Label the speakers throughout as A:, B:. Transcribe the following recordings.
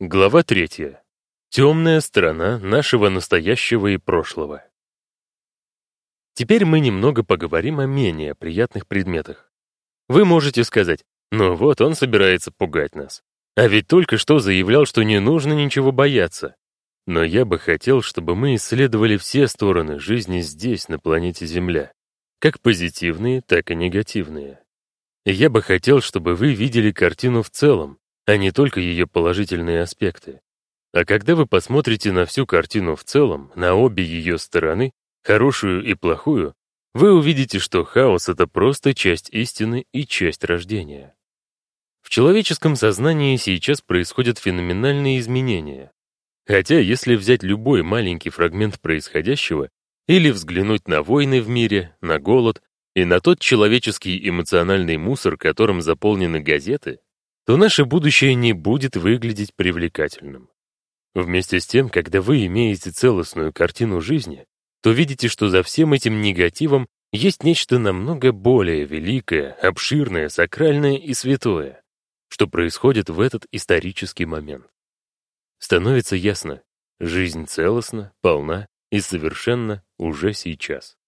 A: Глава третья. Темная сторона нашего настоящего и прошлого. Теперь мы немного поговорим о менее приятных предметах. Вы можете сказать, ну вот он собирается пугать нас. А ведь только что заявлял, что не нужно ничего бояться. Но я бы хотел, чтобы мы исследовали все стороны жизни здесь, на планете Земля. Как позитивные, так и негативные. Я бы хотел, чтобы вы видели картину в целом, а не только ее положительные аспекты. А когда вы посмотрите на всю картину в целом, на обе ее стороны, хорошую и плохую, вы увидите, что хаос — это просто часть истины и часть рождения. В человеческом сознании сейчас происходят феноменальные изменения. Хотя, если взять любой маленький фрагмент происходящего или взглянуть на войны в мире, на голод и на тот человеческий эмоциональный мусор, которым заполнены газеты, то наше будущее не будет выглядеть привлекательным. Вместе с тем, когда вы имеете целостную картину жизни, то видите, что за всем этим негативом есть нечто намного более великое, обширное, сакральное и святое, что происходит в этот исторический момент. Становится ясно, жизнь целостна, полна и совершенно уже сейчас.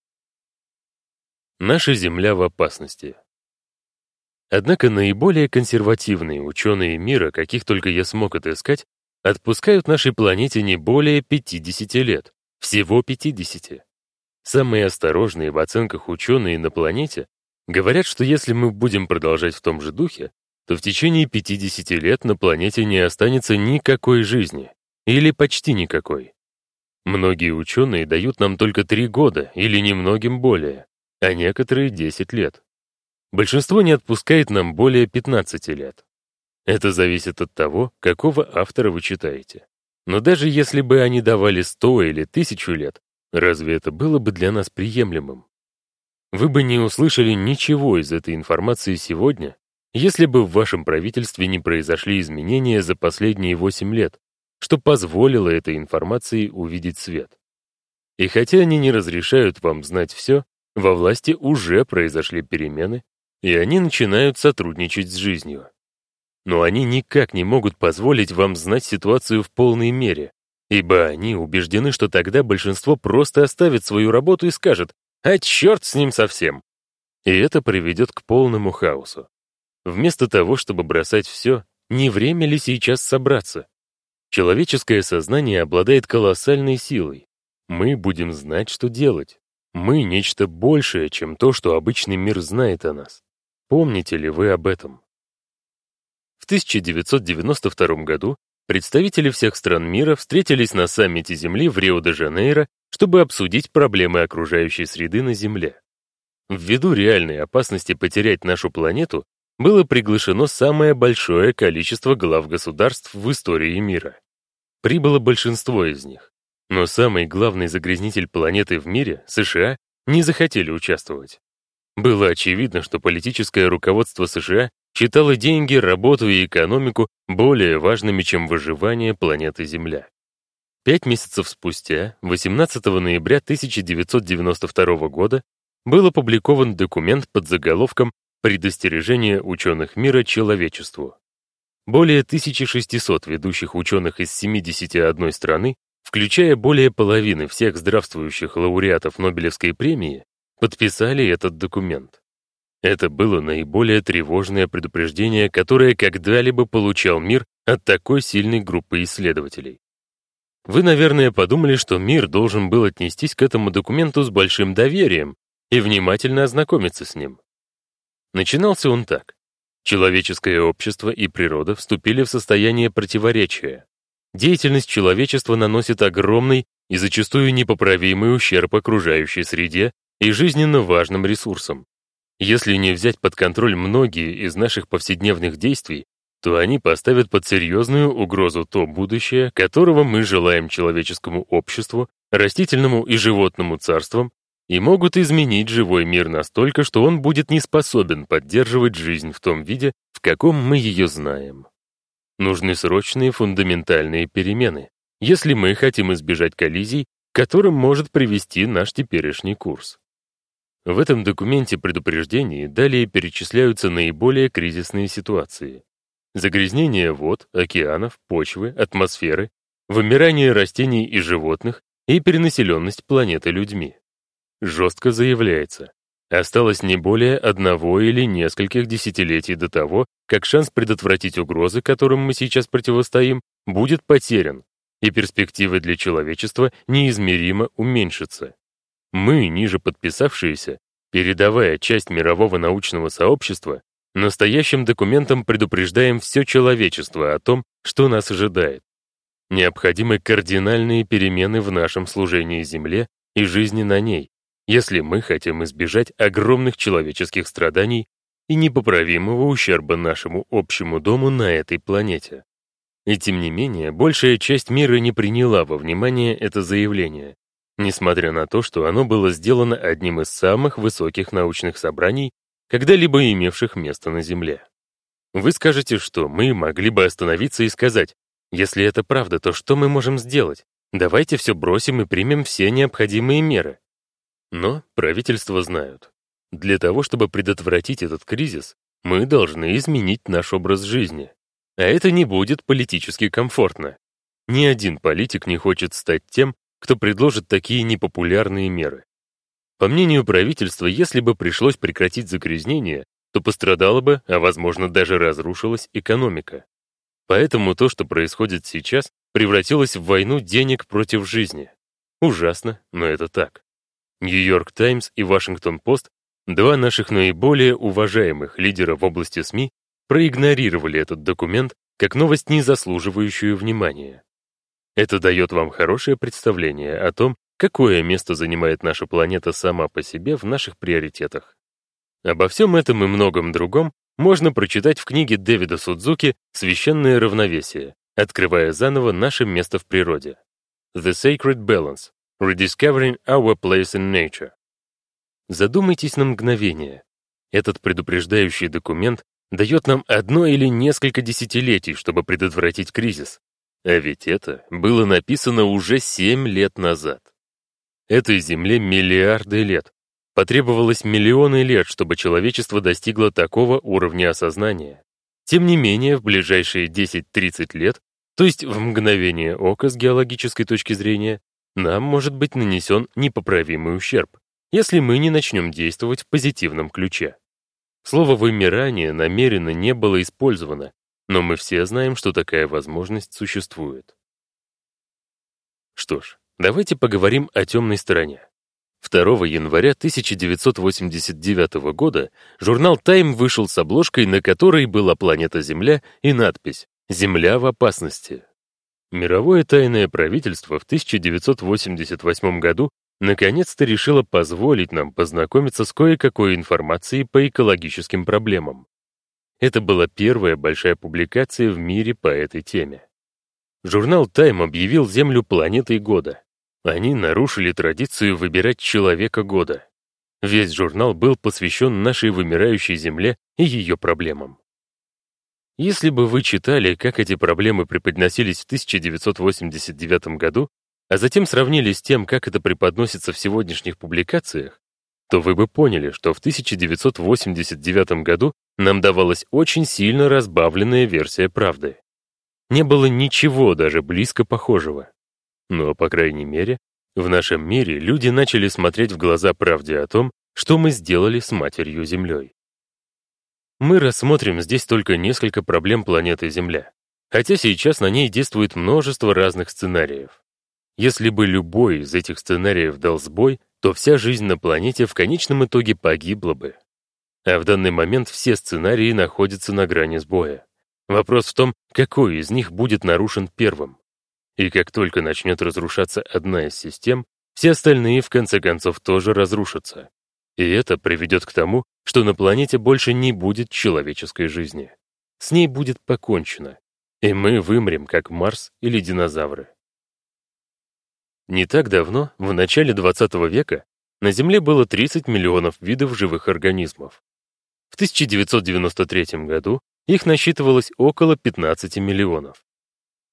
A: Наша Земля в опасности. Однако наиболее консервативные ученые мира, каких только я смог отыскать, отпускают нашей планете не более 50 лет. Всего 50. Самые осторожные в оценках ученые на планете говорят, что если мы будем продолжать в том же духе, то в течение 50 лет на планете не останется никакой жизни, или почти никакой. Многие ученые дают нам только 3 года или немногим более, а некоторые 10 лет. Большинство не отпускает нам более 15 лет. Это зависит от того, какого автора вы читаете. Но даже если бы они давали 100 или 1000 лет, разве это было бы для нас приемлемым? Вы бы не услышали ничего из этой информации сегодня, если бы в вашем правительстве не произошли изменения за последние 8 лет, что позволило этой информации увидеть свет. И хотя они не разрешают вам знать все, во власти уже произошли перемены, и они начинают сотрудничать с жизнью. Но они никак не могут позволить вам знать ситуацию в полной мере, ибо они убеждены, что тогда большинство просто оставит свою работу и скажет «А черт с ним совсем!» И это приведет к полному хаосу. Вместо того, чтобы бросать все, не время ли сейчас собраться? Человеческое сознание обладает колоссальной силой. Мы будем знать, что делать. Мы — нечто большее, чем то, что обычный мир знает о нас. Помните ли вы об этом? В 1992 году представители всех стран мира встретились на саммите Земли в Рио-де-Жанейро, чтобы обсудить проблемы окружающей среды на Земле. Ввиду реальной опасности потерять нашу планету, было приглашено самое большое количество глав государств в истории мира. Прибыло большинство из них. Но самый главный загрязнитель планеты в мире, США, не захотели участвовать. Было очевидно, что политическое руководство США считало деньги, работу и экономику более важными, чем выживание планеты Земля. Пять месяцев спустя, 18 ноября 1992 года, был опубликован документ под заголовком «Предостережение ученых мира человечеству». Более 1600 ведущих ученых из 71 страны, включая более половины всех здравствующих лауреатов Нобелевской премии, подписали этот документ. Это было наиболее тревожное предупреждение, которое когда-либо получал мир от такой сильной группы исследователей. Вы, наверное, подумали, что мир должен был отнестись к этому документу с большим доверием и внимательно ознакомиться с ним. Начинался он так. Человеческое общество и природа вступили в состояние противоречия. Деятельность человечества наносит огромный и зачастую непоправимый ущерб окружающей среде и жизненно важным ресурсом. Если не взять под контроль многие из наших повседневных действий, то они поставят под серьезную угрозу то будущее, которого мы желаем человеческому обществу, растительному и животному царствам, и могут изменить живой мир настолько, что он будет не способен поддерживать жизнь в том виде, в каком мы ее знаем. Нужны срочные фундаментальные перемены, если мы хотим избежать коллизий, которым может привести наш теперешний курс. В этом документе предупреждений далее перечисляются наиболее кризисные ситуации. Загрязнение вод, океанов, почвы, атмосферы, вымирание растений и животных и перенаселенность планеты людьми. Жестко заявляется, осталось не более одного или нескольких десятилетий до того, как шанс предотвратить угрозы, которым мы сейчас противостоим, будет потерян, и перспективы для человечества неизмеримо уменьшатся. Мы, ниже подписавшиеся, передавая часть мирового научного сообщества, настоящим документом предупреждаем все человечество о том, что нас ожидает. Необходимы кардинальные перемены в нашем служении Земле и жизни на ней, если мы хотим избежать огромных человеческих страданий и непоправимого ущерба нашему общему дому на этой планете. И тем не менее, большая часть мира не приняла во внимание это заявление, несмотря на то, что оно было сделано одним из самых высоких научных собраний, когда-либо имевших место на Земле. Вы скажете, что мы могли бы остановиться и сказать, если это правда, то что мы можем сделать? Давайте все бросим и примем все необходимые меры. Но правительства знают. Для того, чтобы предотвратить этот кризис, мы должны изменить наш образ жизни. А это не будет политически комфортно. Ни один политик не хочет стать тем, кто предложит такие непопулярные меры. По мнению правительства, если бы пришлось прекратить загрязнение, то пострадала бы, а возможно даже разрушилась экономика. Поэтому то, что происходит сейчас, превратилось в войну денег против жизни. Ужасно, но это так. Нью-Йорк Таймс и Вашингтон-Пост, два наших наиболее уважаемых лидера в области СМИ, проигнорировали этот документ как новость, не заслуживающую внимания. Это дает вам хорошее представление о том, какое место занимает наша планета сама по себе в наших приоритетах. Обо всем этом и многом другом можно прочитать в книге Дэвида Судзуки «Священное равновесие», открывая заново наше место в природе. The Sacred Balance — Rediscovering Our Place in Nature. Задумайтесь на мгновение. Этот предупреждающий документ дает нам одно или несколько десятилетий, чтобы предотвратить кризис. А ведь это было написано уже семь лет назад. Этой Земле миллиарды лет, Потребовалось миллионы лет, чтобы человечество достигло такого уровня осознания. Тем не менее, в ближайшие 10-30 лет, то есть в мгновение ока с геологической точки зрения, нам может быть нанесен непоправимый ущерб, если мы не начнем действовать в позитивном ключе. Слово «вымирание» намеренно не было использовано, но мы все знаем, что такая возможность существует. Что ж, давайте поговорим о темной стороне. 2 января 1989 года журнал Time вышел с обложкой, на которой была планета Земля и надпись «Земля в опасности». Мировое тайное правительство в 1988 году наконец-то решило позволить нам познакомиться с кое-какой информацией по экологическим проблемам. Это была первая большая публикация в мире по этой теме. Журнал Time объявил Землю планетой года. Они нарушили традицию выбирать человека года. Весь журнал был посвящен нашей вымирающей Земле и ее проблемам. Если бы вы читали, как эти проблемы преподносились в 1989 году, а затем сравнили с тем, как это преподносится в сегодняшних публикациях, то вы бы поняли, что в 1989 году нам давалась очень сильно разбавленная версия правды. Не было ничего даже близко похожего. Но, по крайней мере, в нашем мире люди начали смотреть в глаза правде о том, что мы сделали с Матерью Землей. Мы рассмотрим здесь только несколько проблем планеты Земля, хотя сейчас на ней действует множество разных сценариев. Если бы любой из этих сценариев дал сбой, то вся жизнь на планете в конечном итоге погибла бы. А в данный момент все сценарии находятся на грани сбоя. Вопрос в том, какой из них будет нарушен первым. И как только начнет разрушаться одна из систем, все остальные в конце концов тоже разрушатся. И это приведет к тому, что на планете больше не будет человеческой жизни. С ней будет покончено, и мы вымрем, как Марс или динозавры. Не так давно, в начале 20 века, на Земле было 30 миллионов видов живых организмов. В 1993 году их насчитывалось около 15 миллионов.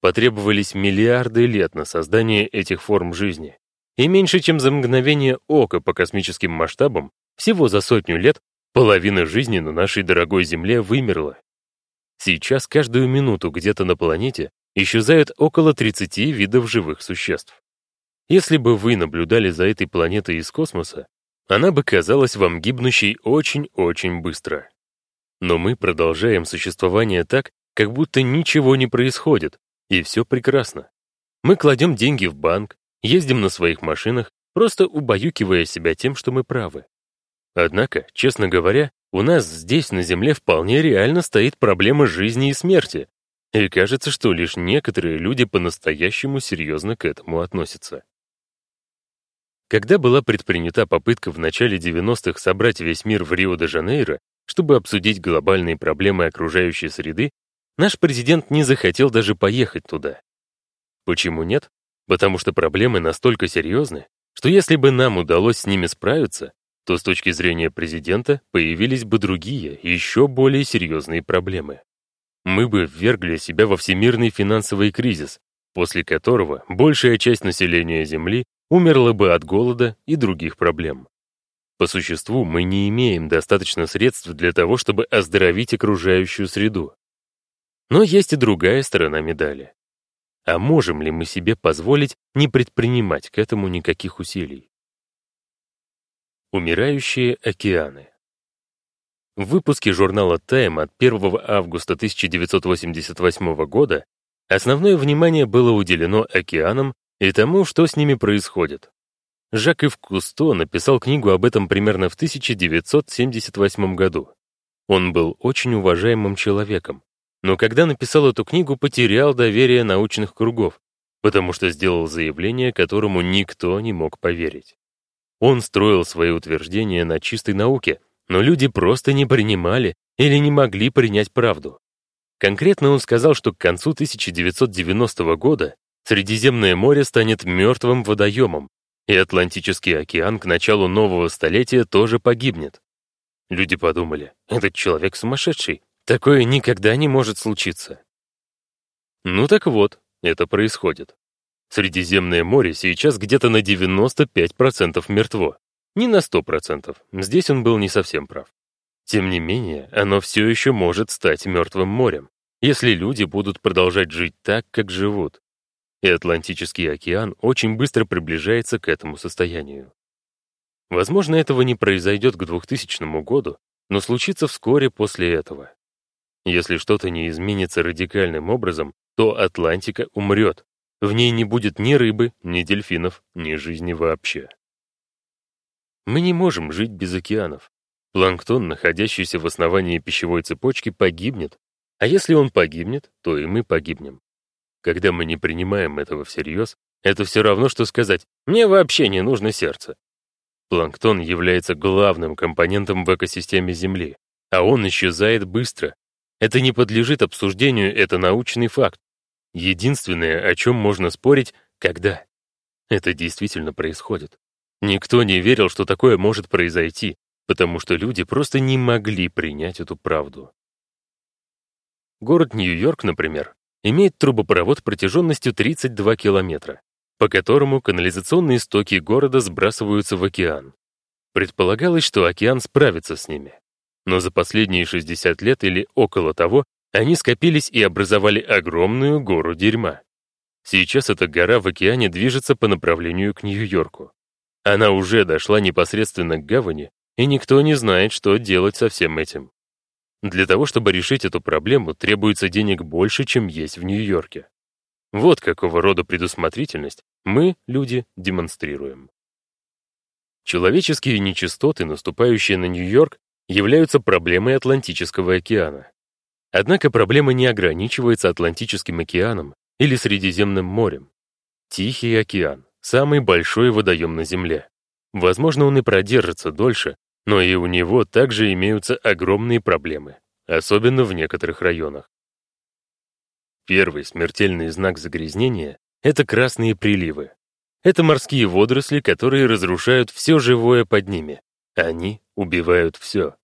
A: Потребовались миллиарды лет на создание этих форм жизни. И меньше чем за мгновение ока по космическим масштабам, всего за сотню лет, половина жизни на нашей дорогой Земле вымерла. Сейчас каждую минуту где-то на планете исчезает около 30 видов живых существ. Если бы вы наблюдали за этой планетой из космоса, она бы казалась вам гибнущей очень-очень быстро. Но мы продолжаем существование так, как будто ничего не происходит, и все прекрасно. Мы кладем деньги в банк, ездим на своих машинах, просто убаюкивая себя тем, что мы правы. Однако, честно говоря, у нас здесь, на Земле, вполне реально стоит проблема жизни и смерти, и кажется, что лишь некоторые люди по-настоящему серьезно к этому относятся. Когда была предпринята попытка в начале 90-х собрать весь мир в Рио-де-Жанейро, чтобы обсудить глобальные проблемы окружающей среды, наш президент не захотел даже поехать туда. Почему нет? Потому что проблемы настолько серьезны, что если бы нам удалось с ними справиться, то с точки зрения президента появились бы другие, еще более серьезные проблемы. Мы бы ввергли себя во всемирный финансовый кризис, после которого большая часть населения Земли умерла бы от голода и других проблем. По существу, мы не имеем достаточно средств для того, чтобы оздоровить окружающую среду. Но есть и другая сторона медали. А можем ли мы себе позволить не предпринимать к этому никаких усилий? Умирающие океаны. В выпуске журнала Time от 1 августа 1988 года основное внимание было уделено океанам и тому, что с ними происходит. Жак Ив Кусто написал книгу об этом примерно в 1978 году. Он был очень уважаемым человеком, но когда написал эту книгу, потерял доверие научных кругов, потому что сделал заявление, которому никто не мог поверить. Он строил свои утверждения на чистой науке, но люди просто не принимали или не могли принять правду. Конкретно он сказал, что к концу 1990 года Средиземное море станет мертвым водоемом, и Атлантический океан к началу нового столетия тоже погибнет. Люди подумали, этот человек сумасшедший, такое никогда не может случиться. Ну так вот, это происходит. Средиземное море сейчас где-то на 95% мертво. Не на 100%, здесь он был не совсем прав. Тем не менее, оно все еще может стать мертвым морем, если люди будут продолжать жить так, как живут, и Атлантический океан очень быстро приближается к этому состоянию. Возможно, этого не произойдет к 2000 году, но случится вскоре после этого. Если что-то не изменится радикальным образом, то Атлантика умрет. В ней не будет ни рыбы, ни дельфинов, ни жизни вообще. Мы не можем жить без океанов. Планктон, находящийся в основании пищевой цепочки, погибнет, а если он погибнет, то и мы погибнем. Когда мы не принимаем этого всерьез, это все равно, что сказать «мне вообще не нужно сердце». Планктон является главным компонентом в экосистеме Земли, а он исчезает быстро. Это не подлежит обсуждению, это научный факт. Единственное, о чем можно спорить, когда. Это действительно происходит. Никто не верил, что такое может произойти, потому что люди просто не могли принять эту правду. Город Нью-Йорк, например, имеет трубопровод протяженностью 32 километра, по которому канализационные стоки города сбрасываются в океан. Предполагалось, что океан справится с ними. Но за последние 60 лет или около того они скопились и образовали огромную гору дерьма. Сейчас эта гора в океане движется по направлению к Нью-Йорку. Она уже дошла непосредственно к гавани, и никто не знает, что делать со всем этим. Для того, чтобы решить эту проблему, требуется денег больше, чем есть в Нью-Йорке. Вот какого рода предусмотрительность мы, люди, демонстрируем. Человеческие нечистоты, наступающие на Нью-Йорк, являются проблемой Атлантического океана. Однако проблема не ограничивается Атлантическим океаном или Средиземным морем. Тихий океан — самый большой водоем на Земле. Возможно, он и продержится дольше, но и у него также имеются огромные проблемы, особенно в некоторых районах. Первый смертельный знак загрязнения — это красные приливы. Это морские водоросли, которые разрушают все живое под ними. Они убивают все.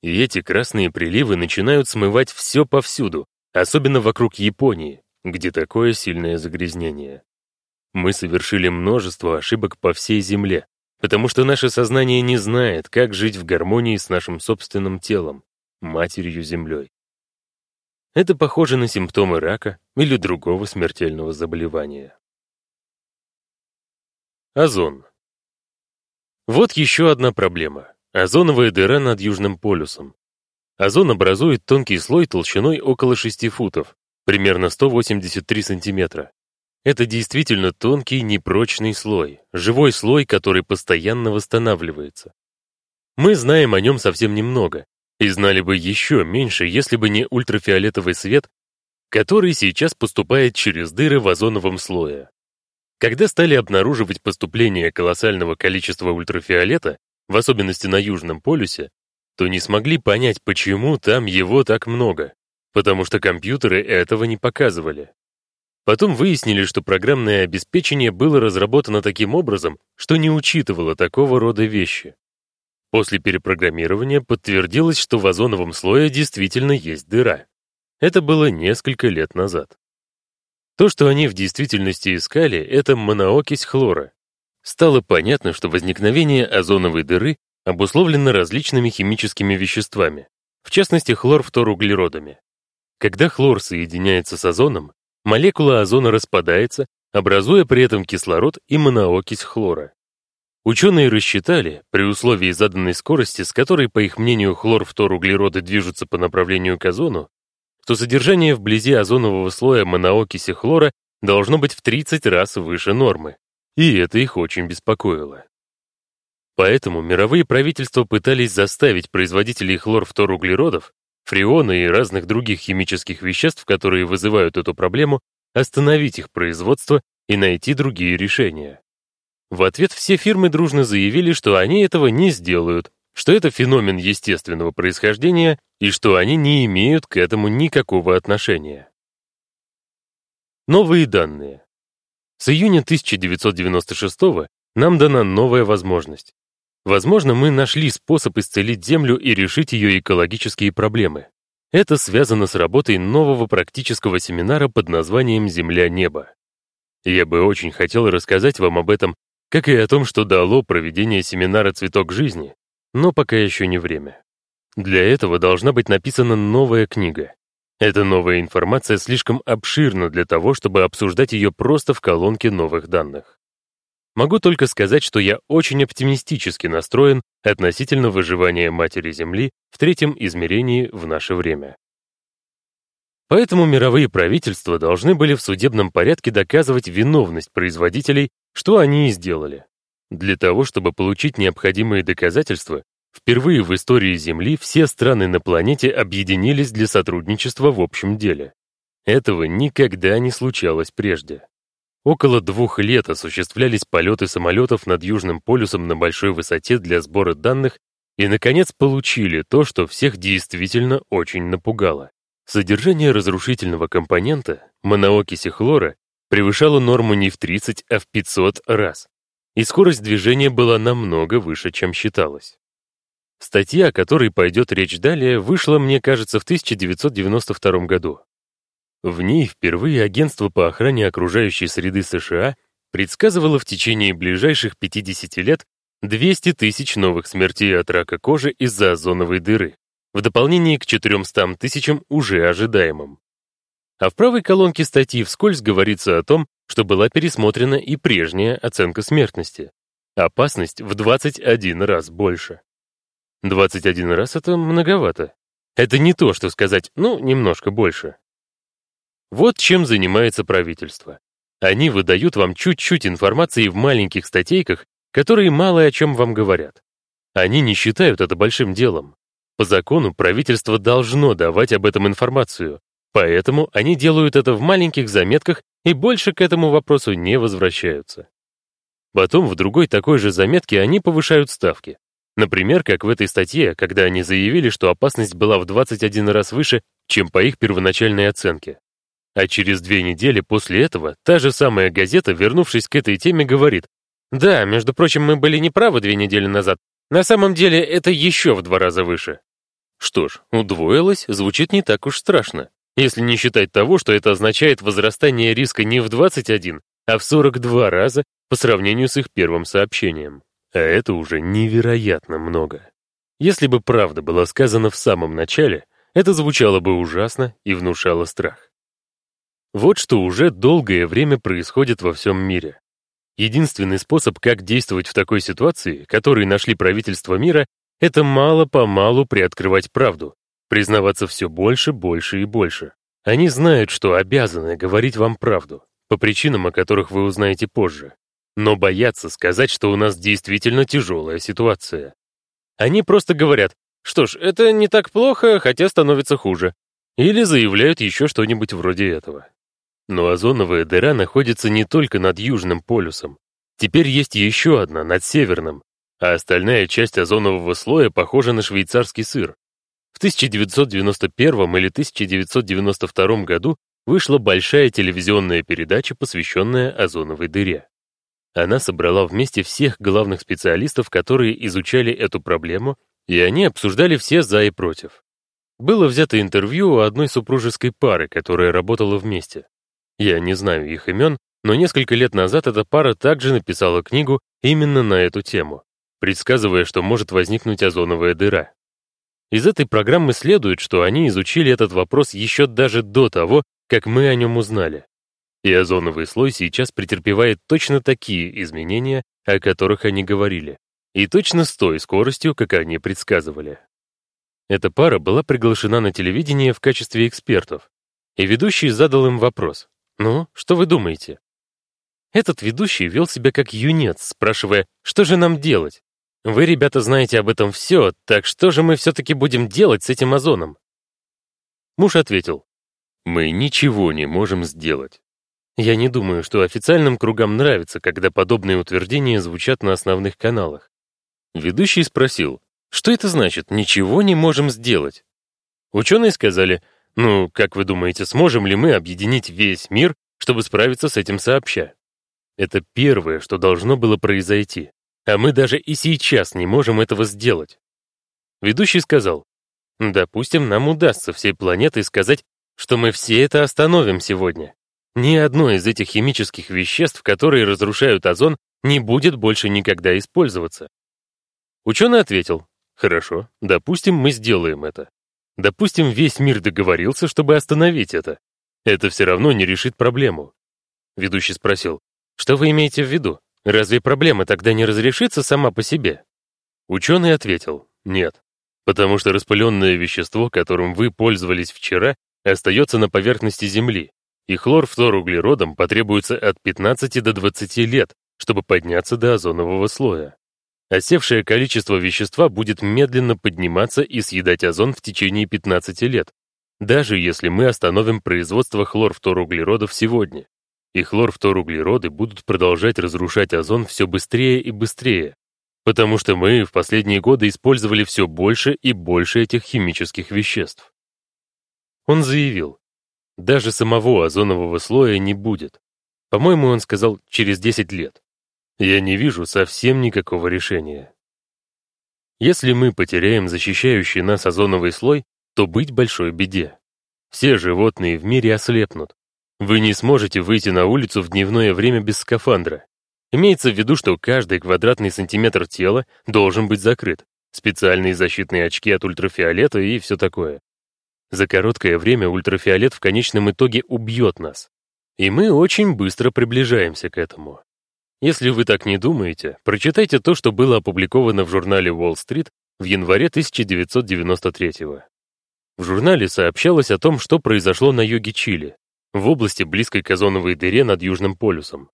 A: И эти красные приливы начинают смывать все повсюду, особенно вокруг Японии, где такое сильное загрязнение. Мы совершили множество ошибок по всей Земле, потому что наше сознание не знает, как жить в гармонии с нашим собственным телом, матерью-землей. Это похоже на симптомы рака или другого смертельного заболевания. Озон. Вот еще одна проблема. Озоновая дыра над Южным полюсом. Озон образует тонкий слой толщиной около 6 футов, примерно 183 сантиметра. Это действительно тонкий, непрочный слой, живой слой, который постоянно восстанавливается. Мы знаем о нем совсем немного, и знали бы еще меньше, если бы не ультрафиолетовый свет, который сейчас поступает через дыры в озоновом слое. Когда стали обнаруживать поступление колоссального количества ультрафиолета, в особенности на Южном полюсе, то не смогли понять, почему там его так много, потому что компьютеры этого не показывали. Потом выяснили, что программное обеспечение было разработано таким образом, что не учитывало такого рода вещи. После перепрограммирования подтвердилось, что в озоновом слое действительно есть дыра. Это было несколько лет назад. То, что они в действительности искали, это моноокись хлора. Стало понятно, что возникновение озоновой дыры обусловлено различными химическими веществами, в частности хлорфторуглеродами. Когда хлор соединяется с озоном, молекула озона распадается, образуя при этом кислород и моноокись хлора. Ученые рассчитали, при условии заданной скорости, с которой, по их мнению, хлорфторуглероды движутся по направлению к озону, то содержание вблизи озонового слоя моноокиси хлора должно быть в 30 раз выше нормы, и это их очень беспокоило. Поэтому мировые правительства пытались заставить производителей хлорфторуглеродов, фреона и разных других химических веществ, которые вызывают эту проблему, остановить их производство и найти другие решения. В ответ все фирмы дружно заявили, что они этого не сделают, что это феномен естественного происхождения и что они не имеют к этому никакого отношения. Новые данные. С июня 1996 нам дана новая возможность. Возможно, мы нашли способ исцелить Землю и решить ее экологические проблемы. Это связано с работой нового практического семинара под названием «Земля-небо». Я бы очень хотел рассказать вам об этом, как и о том, что дало проведение семинара «Цветок жизни», но пока еще не время. Для этого должна быть написана новая книга. Эта новая информация слишком обширна для того, чтобы обсуждать ее просто в колонке новых данных. Могу только сказать, что я очень оптимистически настроен относительно выживания Матери Земли в третьем измерении в наше время. Поэтому мировые правительства должны были в судебном порядке доказывать виновность производителей, что они и сделали. Для того, чтобы получить необходимые доказательства, впервые в истории Земли все страны на планете объединились для сотрудничества в общем деле. Этого никогда не случалось прежде. Около двух лет осуществлялись полеты самолетов над Южным полюсом на большой высоте для сбора данных и, наконец, получили то, что всех действительно очень напугало. Содержание разрушительного компонента, моноокиси хлора, превышало норму не в 30, а в 500 раз и скорость движения была намного выше, чем считалось. Статья, о которой пойдет речь далее, вышла, мне кажется, в 1992 году. В ней впервые Агентство по охране окружающей среды США предсказывало в течение ближайших 50 лет 200 тысяч новых смертей от рака кожи из-за озоновой дыры, в дополнение к 400 тысячам уже ожидаемым. А в правой колонке статьи вскользь говорится о том, что была пересмотрена и прежняя оценка смертности. Опасность в 21 раз больше. 21 раз — это многовато. Это не то, что сказать, ну, немножко больше. Вот чем занимается правительство. Они выдают вам чуть-чуть информации в маленьких статейках, которые мало о чем вам говорят. Они не считают это большим делом. По закону правительство должно давать об этом информацию, поэтому они делают это в маленьких заметках и больше к этому вопросу не возвращаются. Потом в другой такой же заметке они повышают ставки. Например, как в этой статье, когда они заявили, что опасность была в 21 раз выше, чем по их первоначальной оценке. А через две недели после этого та же самая газета, вернувшись к этой теме, говорит, «Да, между прочим, мы были неправы две недели назад. На самом деле это еще в два раза выше». Что ж, удвоилось, звучит не так уж страшно если не считать того, что это означает возрастание риска не в 21, а в 42 раза по сравнению с их первым сообщением. А это уже невероятно много. Если бы правда была сказана в самом начале, Это звучало бы ужасно и внушало страх. Вот что уже долгое время происходит во всем мире. Единственный способ, как действовать в такой ситуации, который нашли правительства мира, это мало-помалу приоткрывать правду, признаваться все больше, больше и больше. Они знают, что обязаны говорить вам правду, по причинам, о которых вы узнаете позже, но боятся сказать, что у нас действительно тяжелая ситуация. Они просто говорят, что ж, это не так плохо, хотя становится хуже. Или заявляют еще что-нибудь вроде этого. Но озоновая дыра находится не только над Южным полюсом. Теперь есть еще одна, над Северным, а остальная часть озонового слоя похожа на швейцарский сыр. В 1991 или 1992 году вышла большая телевизионная передача, посвященная озоновой дыре. Она собрала вместе всех главных специалистов, которые изучали эту проблему, и они обсуждали все «за» и «против». Было взято интервью у одной супружеской пары, которая работала вместе. Я не знаю их имен, но несколько лет назад эта пара также написала книгу именно на эту тему, предсказывая, что может возникнуть озоновая дыра. Из этой программы следует, что они изучили этот вопрос еще даже до того, как мы о нем узнали. И озоновый слой сейчас претерпевает точно такие изменения, о которых они говорили, и точно с той скоростью, как они предсказывали. Эта пара была приглашена на телевидение в качестве экспертов, и ведущий задал им вопрос. «Ну, что вы думаете?» Этот ведущий вел себя как юнец, спрашивая, что же нам делать? Вы, ребята, знаете об этом все, так что же мы все-таки будем делать с этим озоном? Муж ответил, мы ничего не можем сделать. Я не думаю, что официальным кругам нравится, когда подобные утверждения звучат на основных каналах. Ведущий спросил, что это значит «ничего не можем сделать»? Ученые сказали, ну, как вы думаете, сможем ли мы объединить весь мир, чтобы справиться с этим сообща? Это первое, что должно было произойти. А мы даже и сейчас не можем этого сделать. Ведущий сказал, допустим, нам удастся всей планетой сказать, что мы все это остановим сегодня. Ни одно из этих химических веществ, которые разрушают озон, не будет больше никогда использоваться. Ученый ответил, хорошо, допустим, мы сделаем это. Допустим, весь мир договорился, чтобы остановить это. Это все равно не решит проблему. Ведущий спросил, что вы имеете в виду? Разве проблема тогда не разрешится сама по себе? Ученый ответил, нет, потому что распыленное вещество, которым вы пользовались вчера, остается на поверхности Земли, и хлорфторуглеродам потребуется от 15 до 20 лет, чтобы подняться до озонового слоя. Осевшее количество вещества будет медленно подниматься и съедать озон в течение 15 лет, даже если мы остановим производство хлорфторуглеродов сегодня. И хлорфторуглероды будут продолжать разрушать озон все быстрее и быстрее, потому что мы в последние годы использовали все больше и больше этих химических веществ. Он заявил, даже самого озонового слоя не будет. По-моему, он сказал, через 10 лет. Я не вижу совсем никакого решения. Если мы потеряем защищающий нас озоновый слой, то быть большой беде. Все животные в мире ослепнут. Вы не сможете выйти на улицу в дневное время без скафандра. Имеется в виду, что каждый квадратный сантиметр тела должен быть закрыт. Специальные защитные очки от ультрафиолета и все такое. За короткое время ультрафиолет в конечном итоге убьет нас. И мы очень быстро приближаемся к этому. Если вы так не думаете, прочитайте то, что было опубликовано в журнале Wall Street в январе 1993 -го. В журнале сообщалось о том, что произошло на юге Чили, в области близкой к озоновой дыре над Южным полюсом.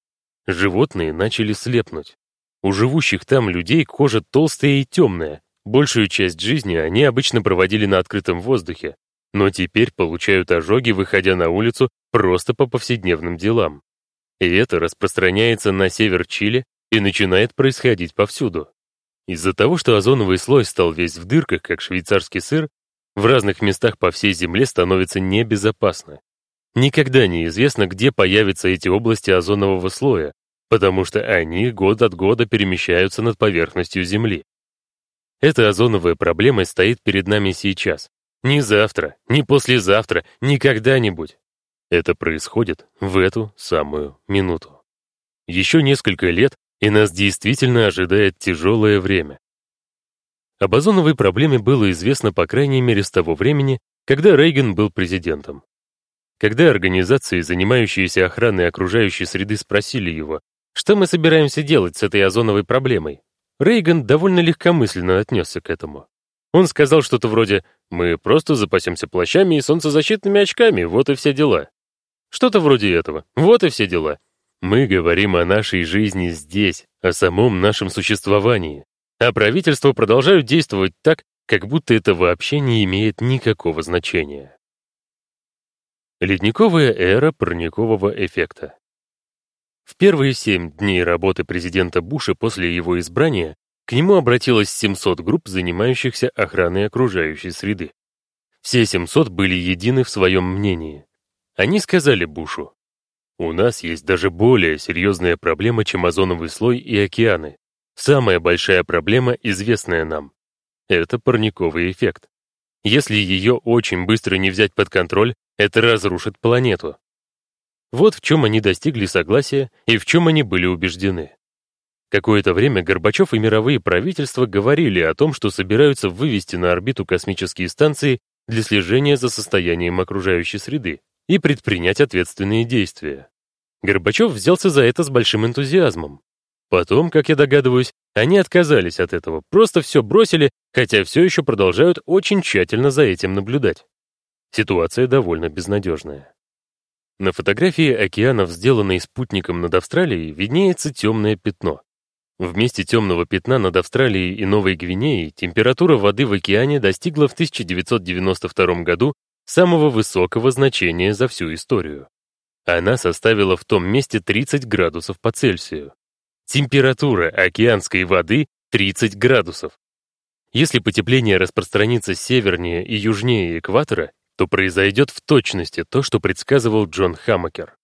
A: Животные начали слепнуть. У живущих там людей кожа толстая и темная. Большую часть жизни они обычно проводили на открытом воздухе, но теперь получают ожоги, выходя на улицу просто по повседневным делам. И это распространяется на север Чили и начинает происходить повсюду. Из-за того, что озоновый слой стал весь в дырках, как швейцарский сыр, в разных местах по всей Земле становится небезопасно. Никогда не известно, где появятся эти области озонового слоя, потому что они год от года перемещаются над поверхностью Земли. Эта озоновая проблема стоит перед нами сейчас. Не завтра, не послезавтра, не когда-нибудь. Это происходит в эту самую минуту. Еще несколько лет, и нас действительно ожидает тяжелое время. Об озоновой проблеме было известно по крайней мере с того времени, когда Рейган был президентом. Когда организации, занимающиеся охраной окружающей среды, спросили его, что мы собираемся делать с этой озоновой проблемой, Рейган довольно легкомысленно отнесся к этому. Он сказал что-то вроде «Мы просто запасемся плащами и солнцезащитными очками, вот и все дела». Что-то вроде этого, вот и все дела. Мы говорим о нашей жизни здесь, о самом нашем существовании, а правительства продолжают действовать так, как будто это вообще не имеет никакого значения. Ледниковая эра парникового эффекта. В первые семь дней работы президента Буша после его избрания к нему обратилось 700 групп, занимающихся охраной окружающей среды. Все 700 были едины в своем мнении. Они сказали Бушу, «У нас есть даже более серьезная проблема, чем озоновый слой и океаны. Самая большая проблема, известная нам. Это парниковый эффект. Если ее очень быстро не взять под контроль, это разрушит планету. Вот в чем они достигли согласия и в чем они были убеждены. Какое-то время Горбачев и мировые правительства говорили о том, что собираются вывести на орбиту космические станции для слежения за состоянием окружающей среды и предпринять ответственные действия. Горбачев взялся за это с большим энтузиазмом. Потом, как я догадываюсь, они отказались от этого, просто все бросили, хотя все еще продолжают очень тщательно за этим наблюдать. Ситуация довольно безнадежная. На фотографии океанов, сделанной спутником над Австралией, виднеется темное пятно. В месте темного пятна над Австралией и Новой Гвинеей температура воды в океане достигла в 1992 году самого высокого значения за всю историю. Она составила в том месте 30 градусов по Цельсию. Температура океанской воды 30 градусов. Если потепление распространится севернее и южнее экватора, то произойдет в точности то, что предсказывал Джон Хаммакер.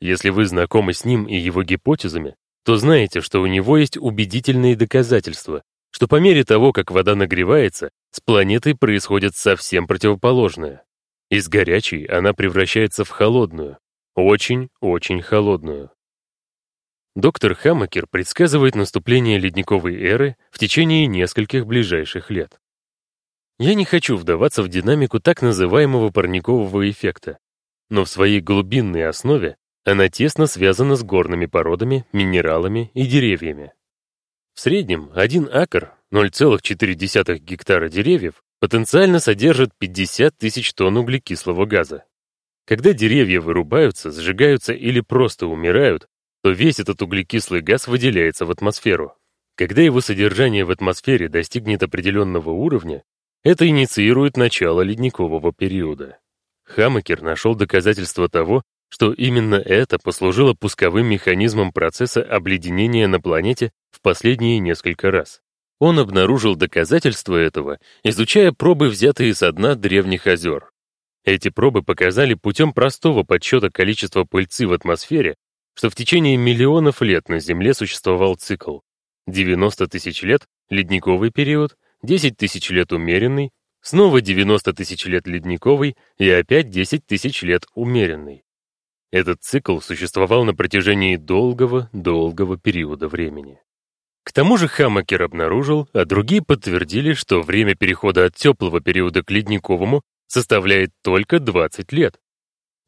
A: Если вы знакомы с ним и его гипотезами, то знаете, что у него есть убедительные доказательства, что по мере того, как вода нагревается, с планетой происходит совсем противоположное. Из горячей она превращается в холодную, очень-очень холодную. Доктор Хаммакер предсказывает наступление ледниковой эры в течение нескольких ближайших лет. Я не хочу вдаваться в динамику так называемого парникового эффекта, но в своей глубинной основе она тесно связана с горными породами, минералами и деревьями. В среднем один акр, 0,4 гектара деревьев, потенциально содержит 50 тысяч тонн углекислого газа. Когда деревья вырубаются, сжигаются или просто умирают, то весь этот углекислый газ выделяется в атмосферу. Когда его содержание в атмосфере достигнет определенного уровня, это инициирует начало ледникового периода. Хаммекер нашел доказательства того, что именно это послужило пусковым механизмом процесса обледенения на планете в последние несколько раз. Он обнаружил доказательства этого, изучая пробы, взятые со дна древних озер. Эти пробы показали путем простого подсчета количества пыльцы в атмосфере, что в течение миллионов лет на Земле существовал цикл. 90 тысяч лет — ледниковый период, 10 тысяч лет умеренный, снова 90 тысяч лет ледниковый и опять 10 тысяч лет умеренный. Этот цикл существовал на протяжении долгого-долгого периода времени. К тому же Хаммакер обнаружил, а другие подтвердили, что время перехода от теплого периода к ледниковому составляет только 20 лет.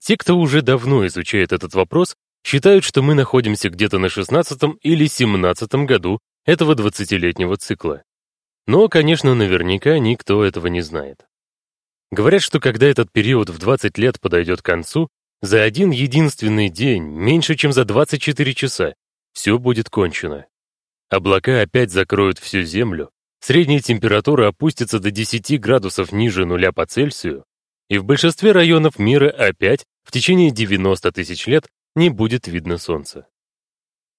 A: Те, кто уже давно изучает этот вопрос, считают, что мы находимся где-то на 16 или 17 году этого 20-летнего цикла. Но, конечно, наверняка никто этого не знает. Говорят, что когда этот период в 20 лет подойдет к концу, за один единственный день, меньше чем за 24 часа, все будет кончено. Облака опять закроют всю Землю, средняя температура опустится до 10 градусов ниже нуля по Цельсию, и в большинстве районов мира опять в течение 90 тысяч лет не будет видно Солнца.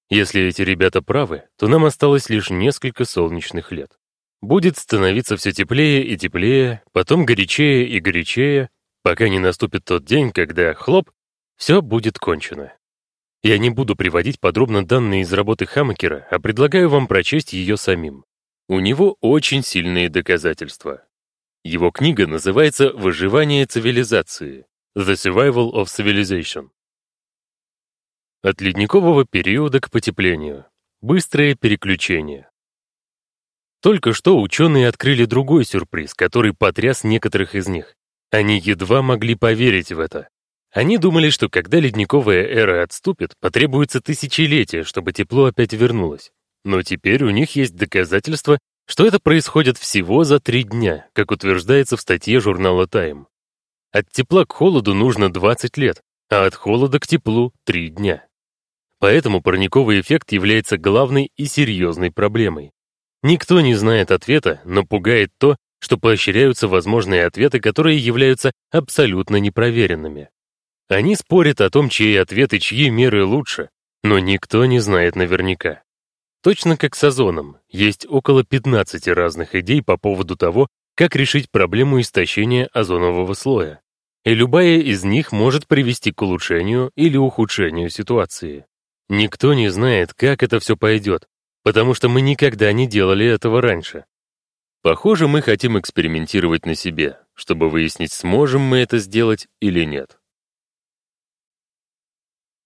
A: Если эти ребята правы, то нам осталось лишь несколько солнечных лет. Будет становиться все теплее и теплее, потом горячее и горячее, пока не наступит тот день, когда, хлоп, все будет кончено. Я не буду приводить подробно данные из работы Хаммакера, а предлагаю вам прочесть ее самим. У него очень сильные доказательства. Его книга называется «Выживание цивилизации» The Survival of Civilization. От ледникового периода к потеплению. Быстрое переключение. Только что ученые открыли другой сюрприз, который потряс некоторых из них. Они едва могли поверить в это. Они думали, что когда ледниковая эра отступит, потребуется тысячелетия, чтобы тепло опять вернулось. Но теперь у них есть доказательства, что это происходит всего за три дня, как утверждается в статье журнала Time. От тепла к холоду нужно 20 лет, а от холода к теплу — 3 дня. Поэтому парниковый эффект является главной и серьезной проблемой. Никто не знает ответа, но пугает то, что поощряются возможные ответы, которые являются абсолютно непроверенными. Они спорят о том, чьи ответы, чьи меры лучше, но никто не знает наверняка. Точно как с озоном, есть около 15 разных идей по поводу того, как решить проблему истощения озонового слоя. И любая из них может привести к улучшению или ухудшению ситуации. Никто не знает, как это все пойдет, потому что мы никогда не делали этого раньше. Похоже, мы хотим экспериментировать на себе, чтобы выяснить, сможем мы это сделать или нет.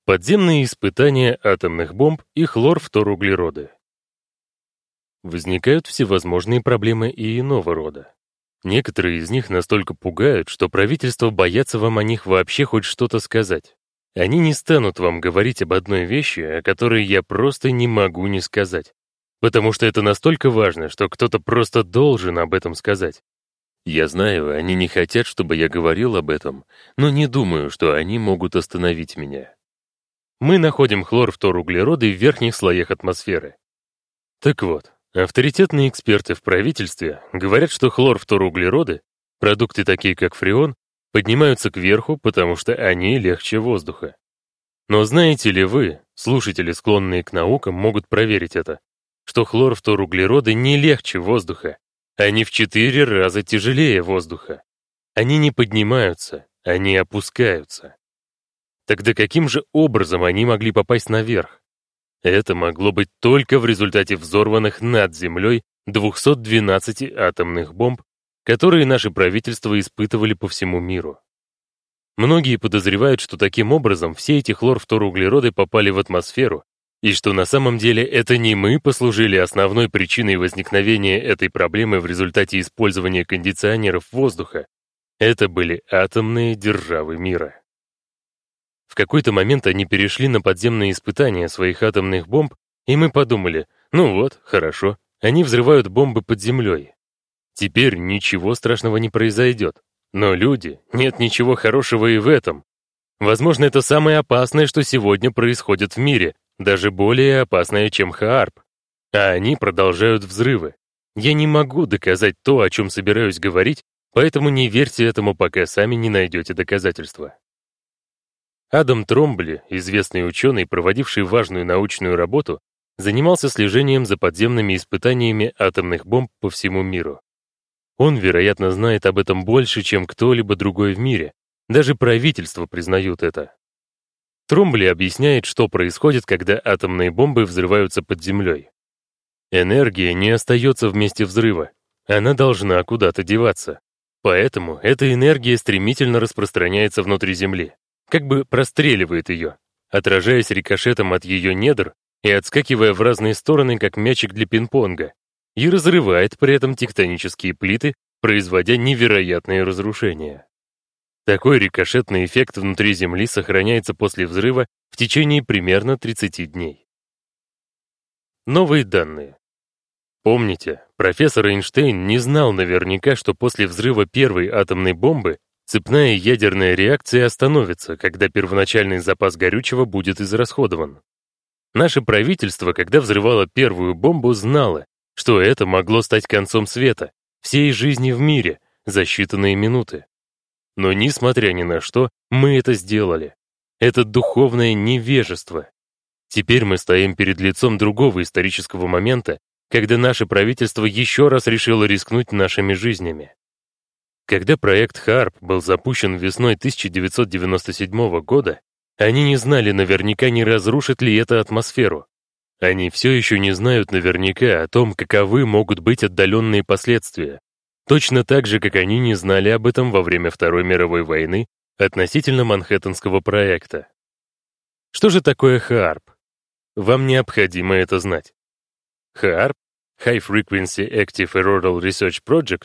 A: Подземные испытания атомных бомб и хлорфторуглероды. Возникают всевозможные проблемы и иного рода. Некоторые из них настолько пугают, что правительство боятся вам о них вообще хоть что-то сказать. Они не станут вам говорить об одной вещи, о которой я просто не могу не сказать потому что это настолько важно, что кто-то просто должен об этом сказать. Я знаю, они не хотят, чтобы я говорил об этом, но не думаю, что они могут остановить меня. Мы находим хлорфторуглероды в верхних слоях атмосферы. Так вот, авторитетные эксперты в правительстве говорят, что хлорфторуглероды, продукты такие как фреон, поднимаются кверху, потому что они легче воздуха. Но знаете ли вы, слушатели, склонные к наукам, могут проверить это, что хлорфторуглероды не легче воздуха. Они в четыре раза тяжелее воздуха. Они не поднимаются, они опускаются. Тогда каким же образом они могли попасть наверх? Это могло быть только в результате взорванных над землей 212 атомных бомб, которые наши правительства испытывали по всему миру. Многие подозревают, что таким образом все эти хлорфторуглероды попали в атмосферу и что на самом деле это не мы послужили основной причиной возникновения этой проблемы в результате использования кондиционеров воздуха. Это были атомные державы мира. В какой-то момент они перешли на подземные испытания своих атомных бомб, и мы подумали, ну вот, хорошо, они взрывают бомбы под землей. Теперь ничего страшного не произойдет. Но люди, нет ничего хорошего и в этом. Возможно, это самое опасное, что сегодня происходит в мире, даже более опасная, чем Хаарп. А они продолжают взрывы. Я не могу доказать то, о чем собираюсь говорить, поэтому не верьте этому, пока сами не найдете доказательства. Адам Тромбли, известный ученый, проводивший важную научную работу, занимался слежением за подземными испытаниями атомных бомб по всему миру. Он, вероятно, знает об этом больше, чем кто-либо другой в мире. Даже правительства признают это. Тромбли объясняет, что происходит, когда атомные бомбы взрываются под землей. Энергия не остается в месте взрыва, она должна куда-то деваться. Поэтому эта энергия стремительно распространяется внутри Земли, как бы простреливает ее, отражаясь рикошетом от ее недр и отскакивая в разные стороны, как мячик для пинг-понга, и разрывает при этом тектонические плиты, производя невероятные разрушения. Такой рикошетный эффект внутри Земли сохраняется после взрыва в течение примерно 30 дней. Новые данные. Помните, профессор Эйнштейн не знал наверняка, что после взрыва первой атомной бомбы цепная ядерная реакция остановится, когда первоначальный запас горючего будет израсходован. Наше правительство, когда взрывало первую бомбу, знало, что это могло стать концом света, всей жизни в мире, за считанные минуты. Но, несмотря ни на что, мы это сделали. Это духовное невежество. Теперь мы стоим перед лицом другого исторического момента, когда наше правительство еще раз решило рискнуть нашими жизнями. Когда проект ХАРП был запущен весной 1997 года, они не знали наверняка, не разрушит ли это атмосферу. Они все еще не знают наверняка о том, каковы могут быть отдаленные последствия. Точно так же, как они не знали об этом во время Второй мировой войны относительно Манхэттенского проекта. Что же такое HAARP? Вам необходимо это знать. HAARP, High Frequency Active Auroral Research Project,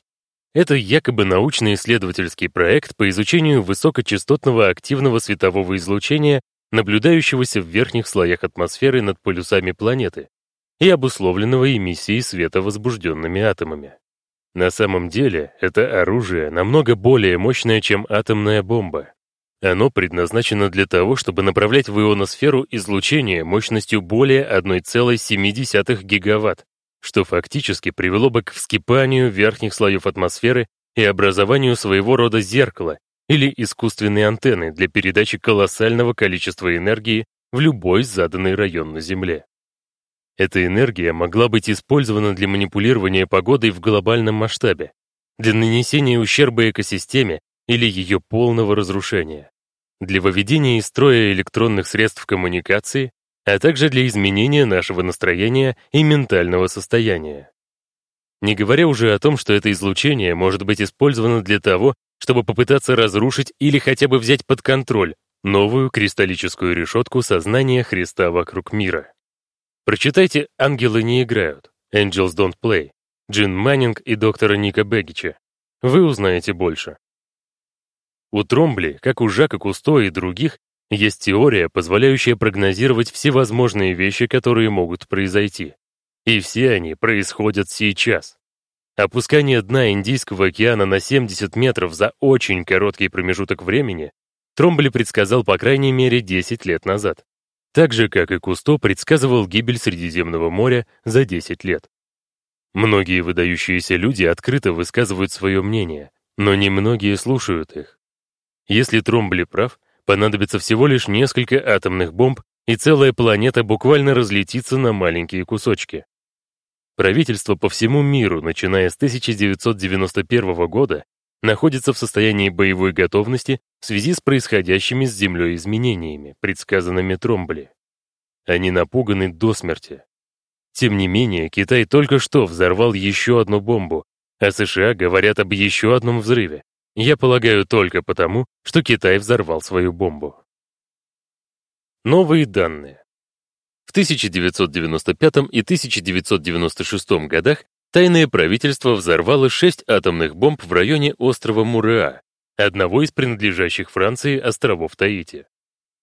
A: Это якобы научно-исследовательский проект по изучению высокочастотного активного светового излучения, наблюдающегося в верхних слоях атмосферы над полюсами планеты, и обусловленного эмиссией света возбужденными атомами. На самом деле, это оружие намного более мощное, чем атомная бомба. Оно предназначено для того, чтобы направлять в ионосферу излучение мощностью более 1,7 гигаватт, что фактически привело бы к вскипанию верхних слоев атмосферы и образованию своего рода зеркала или искусственной антенны для передачи колоссального количества энергии в любой заданный район на Земле. Эта энергия могла быть использована для манипулирования погодой в глобальном масштабе, для нанесения ущерба экосистеме или ее полного разрушения, для выведения из строя электронных средств коммуникации, а также для изменения нашего настроения и ментального состояния. Не говоря уже о том, что это излучение может быть использовано для того, чтобы попытаться разрушить или хотя бы взять под контроль новую кристаллическую решетку сознания Христа вокруг мира. Прочитайте «Ангелы не играют» Angels Don't Play, Джин Маннинг и доктора Ника Бегича. Вы узнаете больше. У Тромбли, как у Жака Кусто и других, есть теория, позволяющая прогнозировать всевозможные вещи, которые могут произойти. И все они происходят сейчас. Опускание дна Индийского океана на 70 метров за очень короткий промежуток времени Тромбли предсказал по крайней мере 10 лет назад. Так же, как и Кусто предсказывал гибель Средиземного моря за 10 лет. Многие выдающиеся люди открыто высказывают свое мнение, но немногие слушают их. Если Тромбли прав, понадобится всего лишь несколько атомных бомб, и целая планета буквально разлетится на маленькие кусочки. Правительство по всему миру, начиная с 1991 года, находится в состоянии боевой готовности в связи с происходящими с Землей изменениями, предсказанными Тромбли. Они напуганы до смерти. Тем не менее, Китай только что взорвал еще одну бомбу, а США говорят об еще одном взрыве. Я полагаю только потому, что Китай взорвал свою бомбу. Новые данные. В 1995 и 1996 годах тайное правительство взорвало шесть атомных бомб в районе острова Муреа, одного из принадлежащих Франции островов Таити.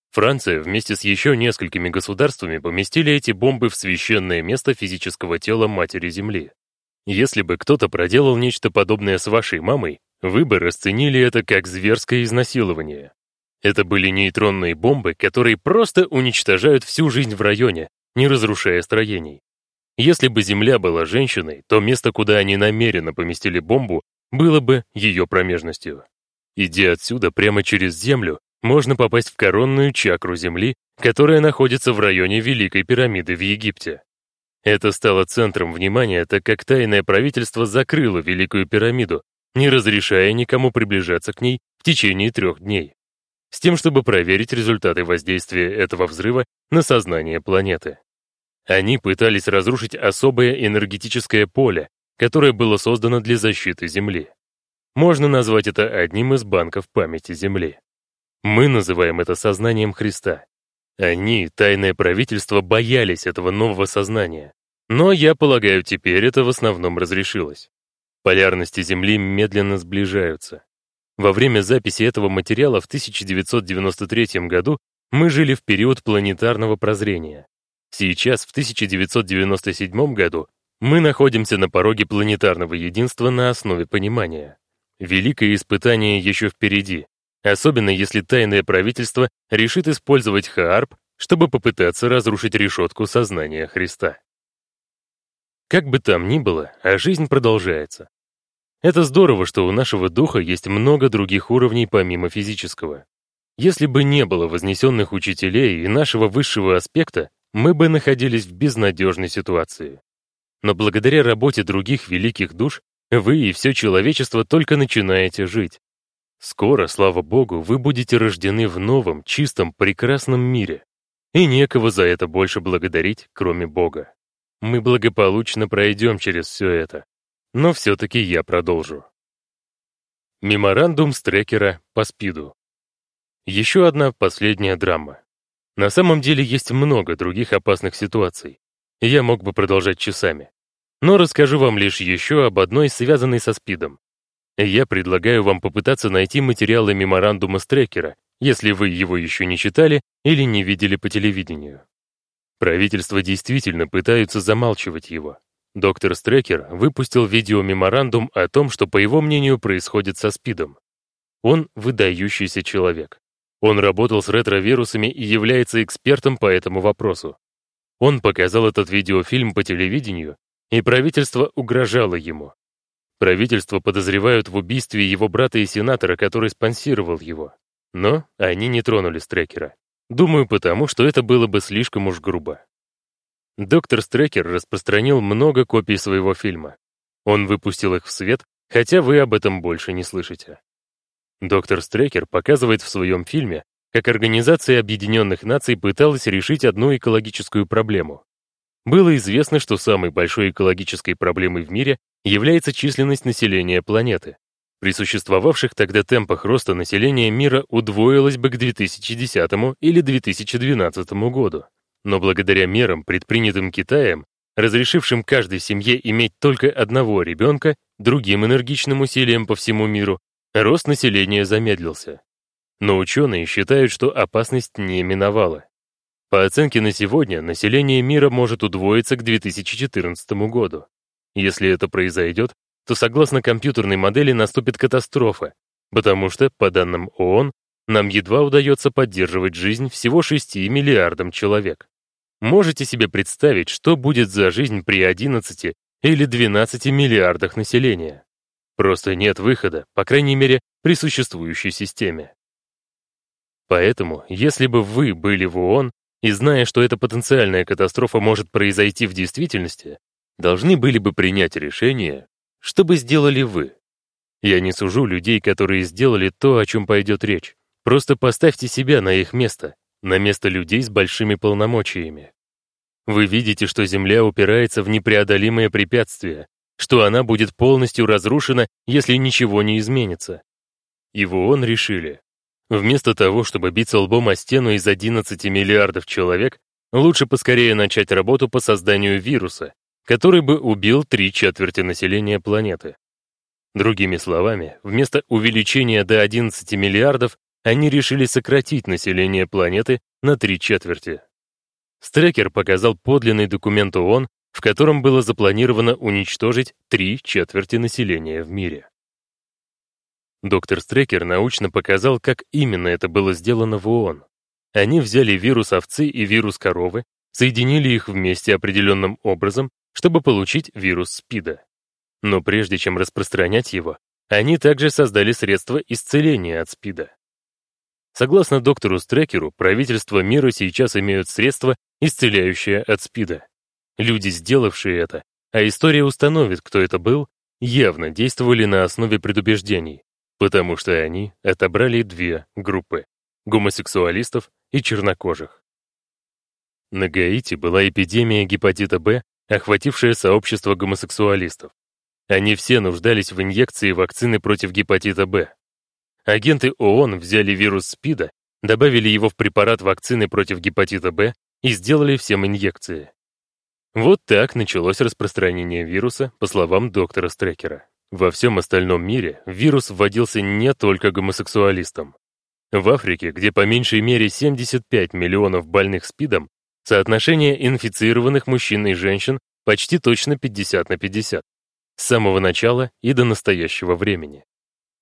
A: Франция вместе с еще несколькими государствами поместили эти бомбы в священное место физического тела Матери Земли. Если бы кто-то проделал нечто подобное с вашей мамой, вы бы расценили это как зверское изнасилование. Это были нейтронные бомбы, которые просто уничтожают всю жизнь в районе, не разрушая строений. Если бы Земля была женщиной, то место, куда они намеренно поместили бомбу, было бы ее промежностью. Идя отсюда прямо через Землю, можно попасть в коронную чакру Земли, которая находится в районе Великой пирамиды в Египте. Это стало центром внимания, так как тайное правительство закрыло Великую пирамиду, не разрешая никому приближаться к ней в течение трех дней, с тем, чтобы проверить результаты воздействия этого взрыва на сознание планеты. Они пытались разрушить особое энергетическое поле, которое было создано для защиты Земли. Можно назвать это одним из банков памяти Земли. Мы называем это сознанием Христа. Они, тайное правительство, боялись этого нового сознания. Но, я полагаю, теперь это в основном разрешилось. Полярности Земли медленно сближаются. Во время записи этого материала в 1993 году мы жили в период планетарного прозрения. Сейчас, в 1997 году, мы находимся на пороге планетарного единства на основе понимания. Великое испытание еще впереди, особенно если тайное правительство решит использовать Хаарп, чтобы попытаться разрушить решетку сознания Христа. Как бы там ни было, а жизнь продолжается. Это здорово, что у нашего духа есть много других уровней помимо физического. Если бы не было вознесенных учителей и нашего высшего аспекта, мы бы находились в безнадежной ситуации. Но благодаря работе других великих душ, вы и все человечество только начинаете жить. Скоро, слава Богу, вы будете рождены в новом, чистом, прекрасном мире. И некого за это больше благодарить, кроме Бога. Мы благополучно пройдем через все это, но все-таки я продолжу. Меморандум с трекера по спиду. Еще одна последняя драма. На самом деле есть много других опасных ситуаций. Я мог бы продолжать часами. Но расскажу вам лишь еще об одной, связанной со спидом. Я предлагаю вам попытаться найти материалы меморандума Стрекера, если вы его еще не читали или не видели по телевидению. Правительство действительно пытаются замалчивать его. Доктор Стрекер выпустил видеомеморандум о том, что, по его мнению, происходит со СПИДом. Он выдающийся человек. Он работал с ретровирусами и является экспертом по этому вопросу. Он показал этот видеофильм по телевидению, и правительство угрожало ему. Правительство подозревают в убийстве его брата и сенатора, который спонсировал его. Но они не тронули Стрекера. Думаю, потому что это было бы слишком уж грубо. Доктор Стрекер распространил много копий своего фильма. Он выпустил их в свет, хотя вы об этом больше не слышите. Доктор Стрекер показывает в своем фильме, как Организация Объединенных Наций пыталась решить одну экологическую проблему. Было известно, что самой большой экологической проблемой в мире является численность населения планеты. При существовавших тогда темпах роста населения мира удвоилось бы к 2010 или 2012 году. Но благодаря мерам, предпринятым Китаем, разрешившим каждой семье иметь только одного ребенка, другим энергичным усилиям по всему миру, рост населения замедлился. Но ученые считают, что опасность не миновала. По оценке на сегодня, население мира может удвоиться к 2014 году. Если это произойдет, то согласно компьютерной модели наступит катастрофа, потому что, по данным ООН, нам едва удается поддерживать жизнь всего 6 миллиардам человек. Можете себе представить, что будет за жизнь при 11 или 12 миллиардах населения? Просто нет выхода, по крайней мере, при существующей системе. Поэтому, если бы вы были в ООН и зная, что эта потенциальная катастрофа может произойти в действительности, должны были бы принять решение, что бы сделали вы. Я не сужу людей, которые сделали то, о чем пойдет речь. Просто поставьте себя на их место, на место людей с большими полномочиями. Вы видите, что Земля упирается в непреодолимые препятствия, что она будет полностью разрушена, если ничего не изменится. И в ООН решили, вместо того, чтобы биться лбом о стену из 11 миллиардов человек, лучше поскорее начать работу по созданию вируса, который бы убил три четверти населения планеты. Другими словами, вместо увеличения до 11 миллиардов, они решили сократить население планеты на три четверти. Стрекер показал подлинный документ ООН, в котором было запланировано уничтожить три четверти населения в мире. Доктор Стрекер научно показал, как именно это было сделано в ООН. Они взяли вирус овцы и вирус коровы, соединили их вместе определенным образом, чтобы получить вирус СПИДа. Но прежде чем распространять его, они также создали средства исцеления от СПИДа. Согласно доктору Стрекеру, правительства мира сейчас имеют средства, исцеляющие от СПИДа. Люди, сделавшие это, а история установит, кто это был, явно действовали на основе предубеждений, потому что они отобрали две группы — гомосексуалистов и чернокожих. На Гаити была эпидемия гепатита Б, охватившая сообщество гомосексуалистов. Они все нуждались в инъекции вакцины против гепатита Б. Агенты ООН взяли вирус СПИДа, добавили его в препарат вакцины против гепатита Б и сделали всем инъекции. Вот так началось распространение вируса, по словам доктора Стрекера. Во всем остальном мире вирус вводился не только гомосексуалистам. В Африке, где по меньшей мере 75 миллионов больных СПИДом, соотношение инфицированных мужчин и женщин почти точно 50 на 50. С самого начала и до настоящего времени.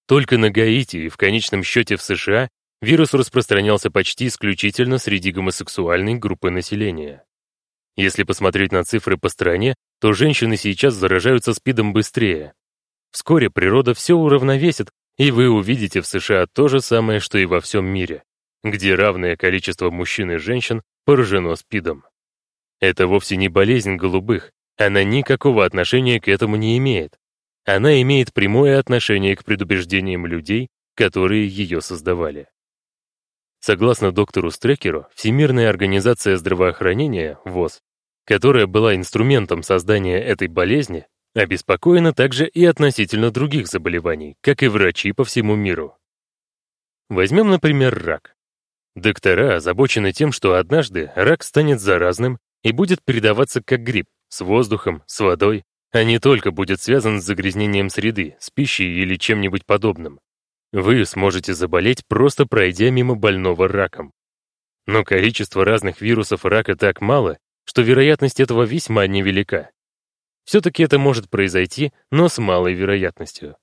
A: Только на Гаити и в конечном счете в США вирус распространялся почти исключительно среди гомосексуальной группы населения. Если посмотреть на цифры по стране, то женщины сейчас заражаются СПИДом быстрее. Вскоре природа все уравновесит, и вы увидите в США то же самое, что и во всем мире, где равное количество мужчин и женщин поражено СПИДом. Это вовсе не болезнь голубых, она никакого отношения к этому не имеет. Она имеет прямое отношение к предубеждениям людей, которые ее создавали. Согласно доктору Стрекеру, Всемирная организация здравоохранения, ВОЗ, которая была инструментом создания этой болезни, обеспокоена также и относительно других заболеваний, как и врачи по всему миру. Возьмем, например, рак. Доктора озабочены тем, что однажды рак станет заразным и будет передаваться как грипп с воздухом, с водой, а не только будет связан с загрязнением среды, с пищей или чем-нибудь подобным. Вы сможете заболеть, просто пройдя мимо больного раком. Но количество разных вирусов рака так мало, что вероятность этого весьма невелика. Все-таки это может произойти, но с малой вероятностью.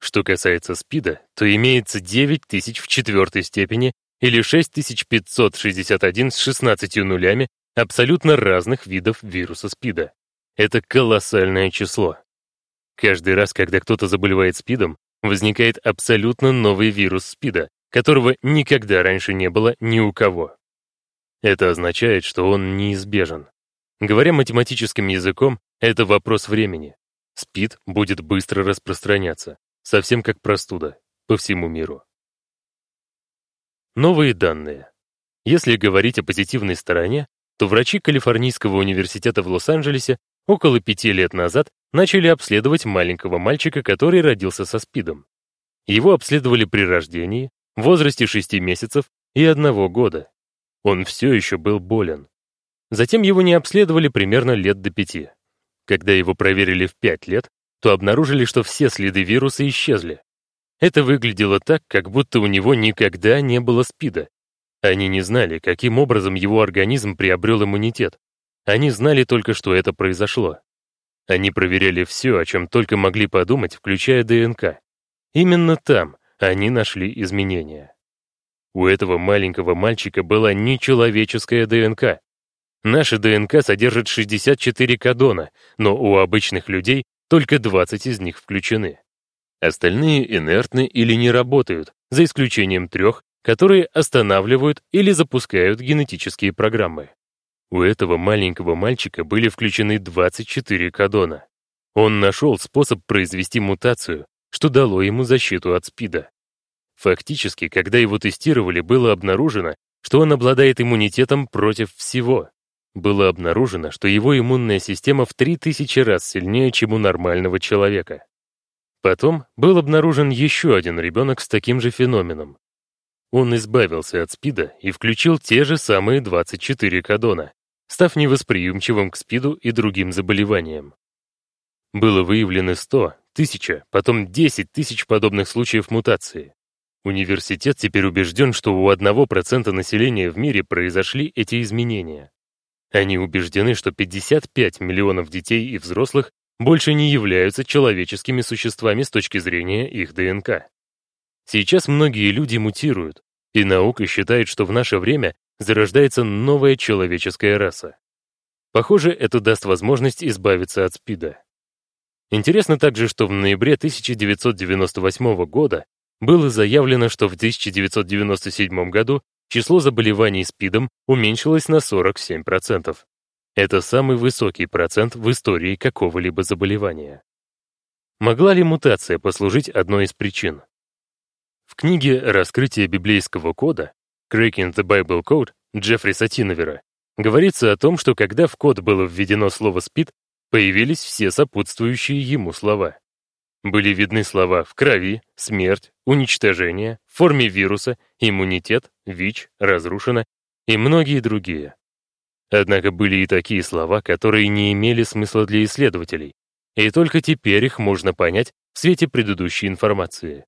A: Что касается СПИДа, то имеется 9000 в четвертой степени или 6561 с 16 нулями абсолютно разных видов вируса СПИДа. Это колоссальное число. Каждый раз, когда кто-то заболевает СПИДом, возникает абсолютно новый вирус СПИДа, которого никогда раньше не было ни у кого. Это означает, что он неизбежен. Говоря математическим языком, это вопрос времени. СПИД будет быстро распространяться, совсем как простуда, по всему миру. Новые данные. Если говорить о позитивной стороне, то врачи Калифорнийского университета в Лос-Анджелесе около пяти лет назад начали обследовать маленького мальчика, который родился со СПИДом. Его обследовали при рождении, в возрасте 6 месяцев и одного года. Он все еще был болен. Затем его не обследовали примерно лет до пяти. Когда его проверили в 5 лет, то обнаружили, что все следы вируса исчезли. Это выглядело так, как будто у него никогда не было СПИДа. Они не знали, каким образом его организм приобрел иммунитет. Они знали только, что это произошло. Они проверяли все, о чем только могли подумать, включая ДНК. Именно там они нашли изменения. У этого маленького мальчика была нечеловеческая ДНК. Наша ДНК содержит 64 кодона, но у обычных людей только 20 из них включены. Остальные инертны или не работают, за исключением трех, которые останавливают или запускают генетические программы. У этого маленького мальчика были включены 24 кодона. Он нашел способ произвести мутацию, что дало ему защиту от СПИДа. Фактически, когда его тестировали, было обнаружено, что он обладает иммунитетом против всего. Было обнаружено, что его иммунная система в 3000 раз сильнее, чем у нормального человека. Потом был обнаружен еще один ребенок с таким же феноменом. Он избавился от СПИДа и включил те же самые 24 кодона, став невосприимчивым к СПИДу и другим заболеваниям. Было выявлено 100, 1000, потом 10 тысяч подобных случаев мутации. Университет теперь убежден, что у 1% населения в мире произошли эти изменения. Они убеждены, что 55 миллионов детей и взрослых больше не являются человеческими существами с точки зрения их ДНК. Сейчас многие люди мутируют, и наука считает, что в наше время зарождается новая человеческая раса. Похоже, это даст возможность избавиться от СПИДа. Интересно также, что в ноябре 1998 года было заявлено, что в 1997 году число заболеваний СПИДом уменьшилось на 47%. Это самый высокий процент в истории какого-либо заболевания. Могла ли мутация послужить одной из причин? В книге «Раскрытие библейского кода» Cracking the Bible Code Джеффри Сатиновера говорится о том, что когда в код было введено слово «спид», появились все сопутствующие ему слова. Были видны слова «в крови», «смерть», «уничтожение», «в форме вируса», «иммунитет», «ВИЧ», «разрушено» и многие другие. Однако были и такие слова, которые не имели смысла для исследователей, и только теперь их можно понять в свете предыдущей информации.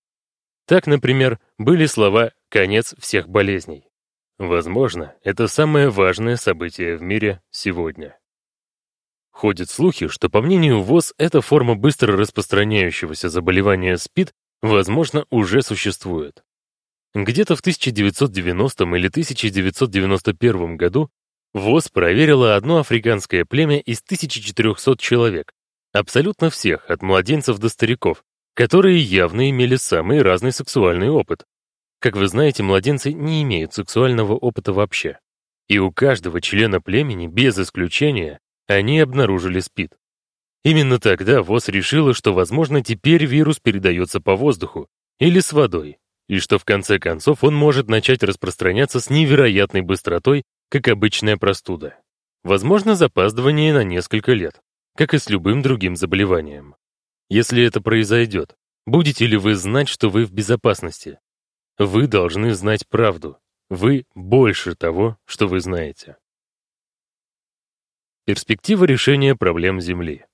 A: Так, например, были слова «конец всех болезней». Возможно, это самое важное событие в мире сегодня. Ходят слухи, что, по мнению ВОЗ, эта форма быстро распространяющегося заболевания СПИД, возможно, уже существует. Где-то в 1990 или 1991 году ВОЗ проверила одно африканское племя из 1400 человек, абсолютно всех, от младенцев до стариков, которые явно имели самый разный сексуальный опыт. Как вы знаете, младенцы не имеют сексуального опыта вообще. И у каждого члена племени, без исключения, они обнаружили СПИД. Именно тогда ВОЗ решила, что, возможно, теперь вирус передается по воздуху или с водой, и что в конце концов он может начать распространяться с невероятной быстротой, как обычная простуда. Возможно, запаздывание на несколько лет, как и с любым другим заболеванием. Если это произойдет, будете ли вы знать, что вы в безопасности? Вы должны знать правду. Вы больше того, что вы знаете. Перспектива решения проблем Земли.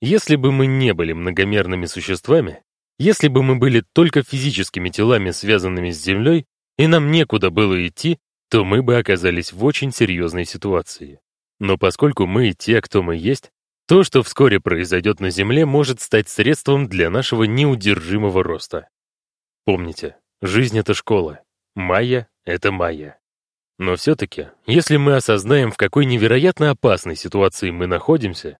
A: Если бы мы не были многомерными существами, если бы мы были только физическими телами, связанными с Землей, и нам некуда было идти, то мы бы оказались в очень серьезной ситуации. Но поскольку мы те, кто мы есть, то, что вскоре произойдет на Земле, может стать средством для нашего неудержимого роста. Помните, жизнь — это школа, майя — это майя. Но все-таки, если мы осознаем, в какой невероятно опасной ситуации мы находимся,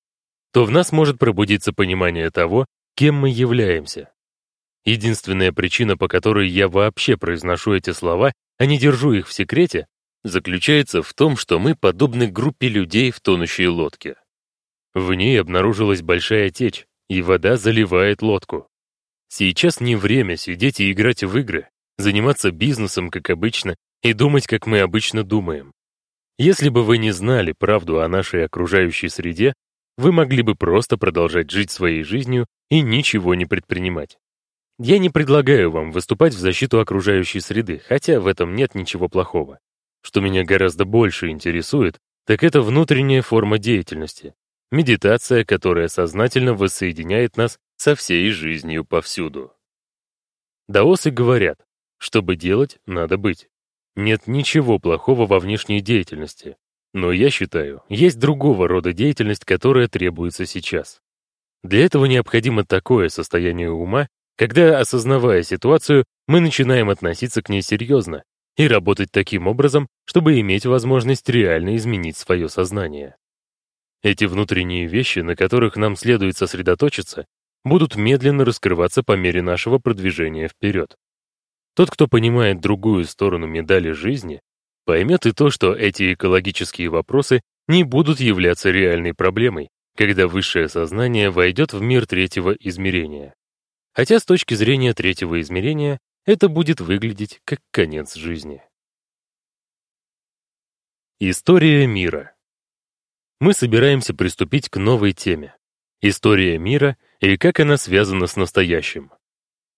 A: то в нас может пробудиться понимание того, кем мы являемся. Единственная причина, по которой я вообще произношу эти слова, а не держу их в секрете, заключается в том, что мы подобны группе людей в тонущей лодке. В ней обнаружилась большая течь, и вода заливает лодку. Сейчас не время сидеть и играть в игры, заниматься бизнесом, как обычно, и думать, как мы обычно думаем. Если бы вы не знали правду о нашей окружающей среде, вы могли бы просто продолжать жить своей жизнью и ничего не предпринимать. Я не предлагаю вам выступать в защиту окружающей среды, хотя в этом нет ничего плохого. Что меня гораздо больше интересует, так это внутренняя форма деятельности, медитация, которая сознательно воссоединяет нас со всей жизнью повсюду. Даосы говорят, чтобы делать, надо быть. Нет ничего плохого во внешней деятельности, но я считаю, есть другого рода деятельность, которая требуется сейчас. Для этого необходимо такое состояние ума, когда, осознавая ситуацию, мы начинаем относиться к ней серьезно и работать таким образом, чтобы иметь возможность реально изменить свое сознание. Эти внутренние вещи, на которых нам следует сосредоточиться, будут медленно раскрываться по мере нашего продвижения вперед. Тот, кто понимает другую сторону медали жизни, поймет и то, что эти экологические вопросы не будут являться реальной проблемой, когда высшее сознание войдет в мир третьего измерения. Хотя с точки зрения третьего измерения это будет выглядеть как конец жизни. История мира. Мы собираемся приступить к новой теме. История мира и как она связана с настоящим.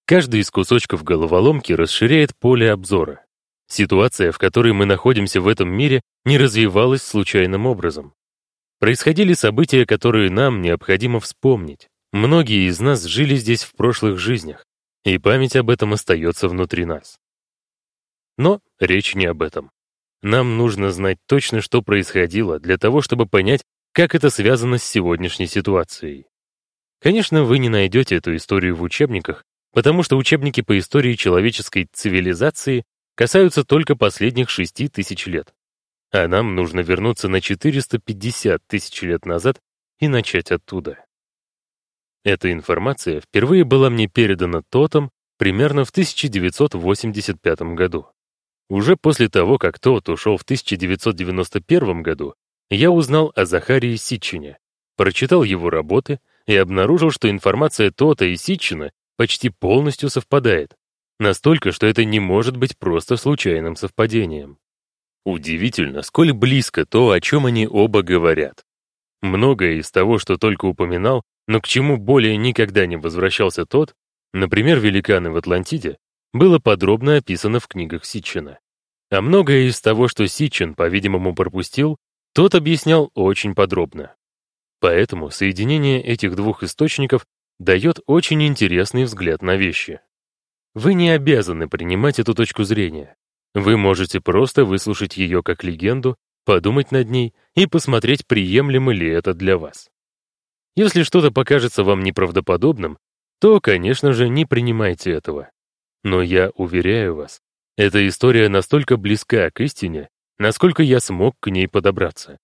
A: Каждый из кусочков головоломки расширяет поле обзора. Ситуация, в которой мы находимся в этом мире, не развивалась случайным образом. Происходили события, которые нам необходимо вспомнить. Многие из нас жили здесь в прошлых жизнях, и память об этом остается внутри нас. Но речь не об этом. Нам нужно знать точно, что происходило, для того, чтобы понять, как это связано с сегодняшней ситуацией. Конечно, вы не найдете эту историю в учебниках, потому что учебники по истории человеческой цивилизации касаются только последних шести тысяч лет. А нам нужно вернуться на 450 тысяч лет назад и начать оттуда. Эта информация впервые была мне передана Тотом примерно в 1985 году. Уже после того, как Тот ушел в 1991 году, я узнал о Захарии Ситчине, прочитал его работы и обнаружил, что информация Тота и Ситчина почти полностью совпадает. Настолько, что это не может быть просто случайным совпадением. Удивительно, сколь близко то, о чем они оба говорят. Многое из того, что только упоминал, но к чему более никогда не возвращался тот, например, великаны в Атлантиде, было подробно описано в книгах Ситчина. А многое из того, что Ситчин, по-видимому, пропустил, тот объяснял очень подробно. Поэтому соединение этих двух источников дает очень интересный взгляд на вещи. Вы не обязаны принимать эту точку зрения. Вы можете просто выслушать ее как легенду, подумать над ней и посмотреть, приемлемо ли это для вас. Если что-то покажется вам неправдоподобным, то, конечно же, не принимайте этого. Но я уверяю вас, эта история настолько близка к истине, насколько я смог к ней подобраться.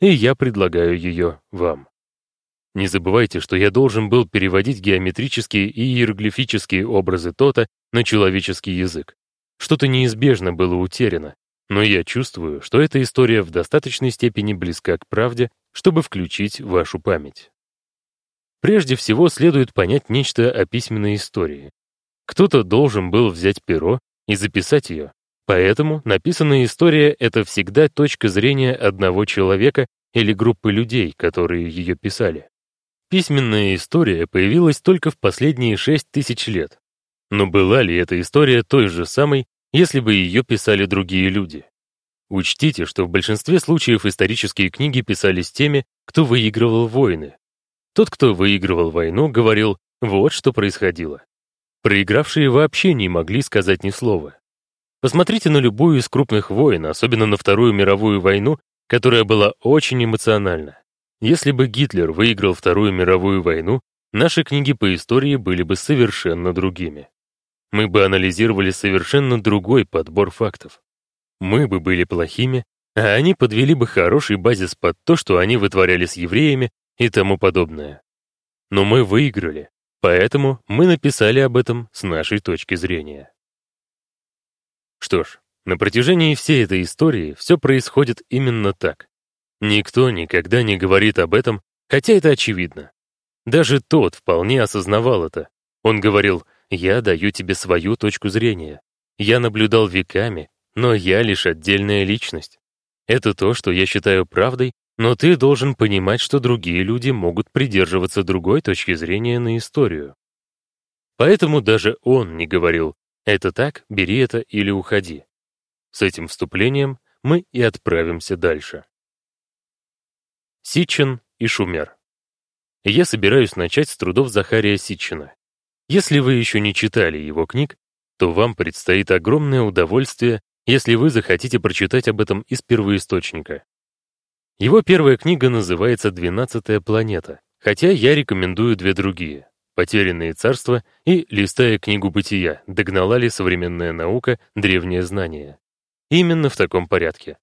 A: И я предлагаю ее вам. Не забывайте, что я должен был переводить геометрические и иероглифические образы Тота на человеческий язык. Что-то неизбежно было утеряно, но я чувствую, что эта история в достаточной степени близка к правде, чтобы включить вашу память. Прежде всего следует понять нечто о письменной истории. Кто-то должен был взять перо и записать ее, поэтому написанная история — это всегда точка зрения одного человека или группы людей, которые ее писали. Письменная история появилась только в последние шесть тысяч лет. Но была ли эта история той же самой, если бы ее писали другие люди? Учтите, что в большинстве случаев исторические книги писались теми, кто выигрывал войны. Тот, кто выигрывал войну, говорил «вот что происходило». Проигравшие вообще не могли сказать ни слова. Посмотрите на любую из крупных войн, особенно на Вторую мировую войну, которая была очень эмоциональна. Если бы Гитлер выиграл Вторую мировую войну, наши книги по истории были бы совершенно другими. Мы бы анализировали совершенно другой подбор фактов. Мы бы были плохими, а они подвели бы хороший базис под то, что они вытворяли с евреями и тому подобное. Но мы выиграли, поэтому мы написали об этом с нашей точки зрения. Что ж, на протяжении всей этой истории все происходит именно так. Никто никогда не говорит об этом, хотя это очевидно. Даже тот вполне осознавал это. Он говорил, «Я даю тебе свою точку зрения. Я наблюдал веками, но я лишь отдельная личность. Это то, что я считаю правдой, но ты должен понимать, что другие люди могут придерживаться другой точки зрения на историю. Поэтому даже он не говорил «это так, бери это или уходи». С этим вступлением мы и отправимся дальше. Сичин и Шумер. Я собираюсь начать с трудов Захария Ситчина. Если вы еще не читали его книг, то вам предстоит огромное удовольствие если вы захотите прочитать об этом из первоисточника. Его первая книга называется «Двенадцатая планета», хотя я рекомендую две другие «Потерянные царства» и «Листая книгу бытия. Догнала ли современная наука древнее знание». Именно в таком порядке.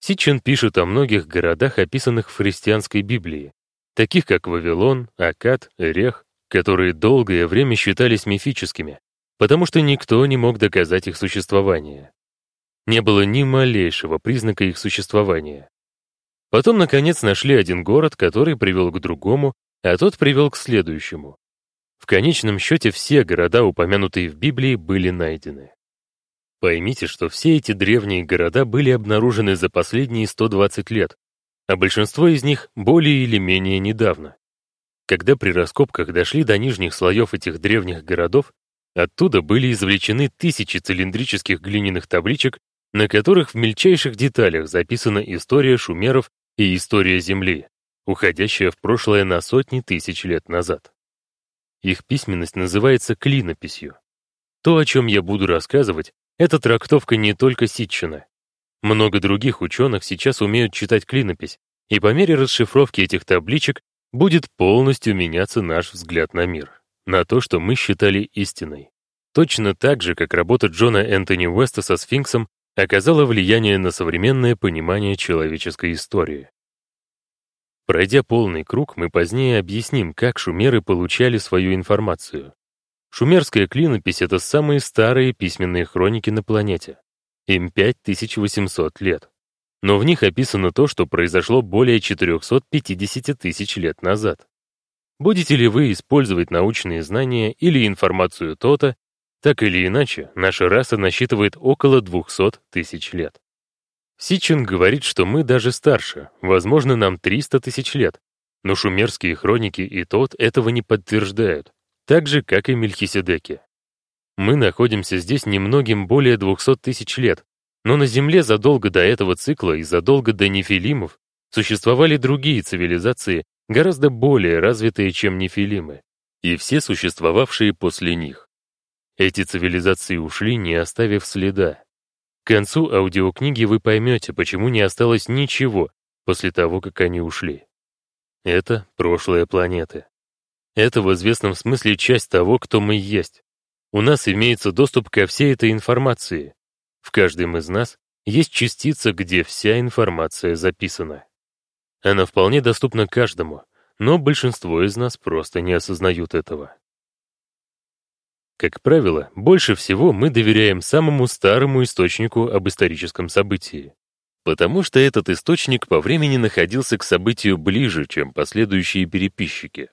A: Ситчен пишет о многих городах, описанных в христианской Библии, таких как Вавилон, Акад, Эрех, которые долгое время считались мифическими, потому что никто не мог доказать их существование не было ни малейшего признака их существования. Потом, наконец, нашли один город, который привел к другому, а тот привел к следующему. В конечном счете все города, упомянутые в Библии, были найдены. Поймите, что все эти древние города были обнаружены за последние 120 лет, а большинство из них более или менее недавно. Когда при раскопках дошли до нижних слоев этих древних городов, оттуда были извлечены тысячи цилиндрических глиняных табличек на которых в мельчайших деталях записана история шумеров и история Земли, уходящая в прошлое на сотни тысяч лет назад. Их письменность называется клинописью. То, о чем я буду рассказывать, это трактовка не только Ситчина. Много других ученых сейчас умеют читать клинопись, и по мере расшифровки этих табличек будет полностью меняться наш взгляд на мир, на то, что мы считали истиной. Точно так же, как работа Джона Энтони Уэста со сфинксом оказало влияние на современное понимание человеческой истории. Пройдя полный круг, мы позднее объясним, как шумеры получали свою информацию. Шумерская клинопись — это самые старые письменные хроники на планете. Им 5800 лет. Но в них описано то, что произошло более 450 тысяч лет назад. Будете ли вы использовать научные знания или информацию то-то, так или иначе, наша раса насчитывает около 200 тысяч лет. Сичин говорит, что мы даже старше, возможно, нам 300 тысяч лет, но шумерские хроники и тот этого не подтверждают, так же, как и Мельхиседеки. Мы находимся здесь немногим более 200 тысяч лет, но на Земле задолго до этого цикла и задолго до нефилимов существовали другие цивилизации, гораздо более развитые, чем нефилимы, и все существовавшие после них. Эти цивилизации ушли, не оставив следа. К концу аудиокниги вы поймете, почему не осталось ничего после того, как они ушли. Это прошлое планеты. Это в известном смысле часть того, кто мы есть. У нас имеется доступ ко всей этой информации. В каждом из нас есть частица, где вся информация записана. Она вполне доступна каждому, но большинство из нас просто не осознают этого. Как правило, больше всего мы доверяем самому старому источнику об историческом событии, потому что этот источник по времени находился к событию ближе, чем последующие переписчики.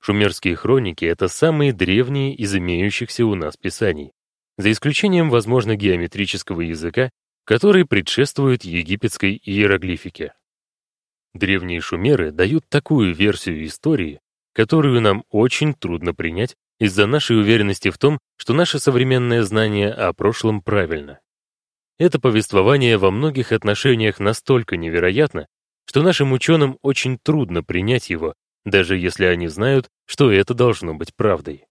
A: Шумерские хроники — это самые древние из имеющихся у нас писаний, за исключением, возможно, геометрического языка, который предшествует египетской иероглифике. Древние шумеры дают такую версию истории, которую нам очень трудно принять из-за нашей уверенности в том, что наше современное знание о прошлом правильно. Это повествование во многих отношениях настолько невероятно, что нашим ученым очень трудно принять его, даже если они знают, что это должно быть правдой.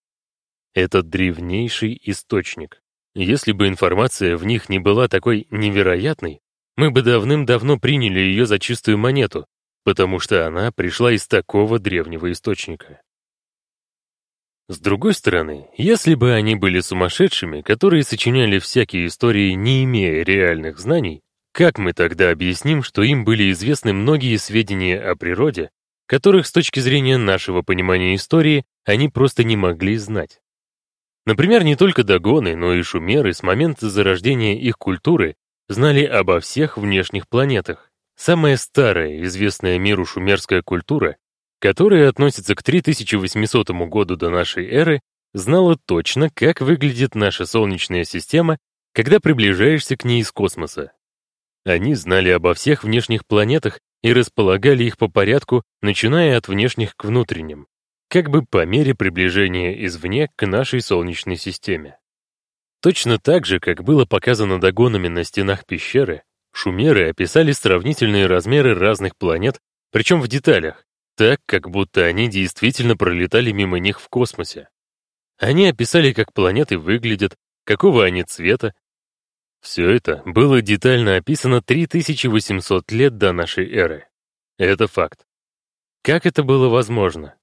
A: Это древнейший источник. Если бы информация в них не была такой невероятной, мы бы давным-давно приняли ее за чистую монету, потому что она пришла из такого древнего источника. С другой стороны, если бы они были сумасшедшими, которые сочиняли всякие истории, не имея реальных знаний, как мы тогда объясним, что им были известны многие сведения о природе, которых с точки зрения нашего понимания истории они просто не могли знать? Например, не только Дагоны, но и шумеры с момента зарождения их культуры знали обо всех внешних планетах. Самая старая, известная миру шумерская культура которая относится к 3800 году до нашей эры, знала точно, как выглядит наша Солнечная система, когда приближаешься к ней из космоса. Они знали обо всех внешних планетах и располагали их по порядку, начиная от внешних к внутренним, как бы по мере приближения извне к нашей Солнечной системе. Точно так же, как было показано догонами на стенах пещеры, шумеры описали сравнительные размеры разных планет, причем в деталях, так, как будто они действительно пролетали мимо них в космосе. Они описали, как планеты выглядят, какого они цвета. Все это было детально описано 3800 лет до нашей эры. Это факт. Как это было возможно?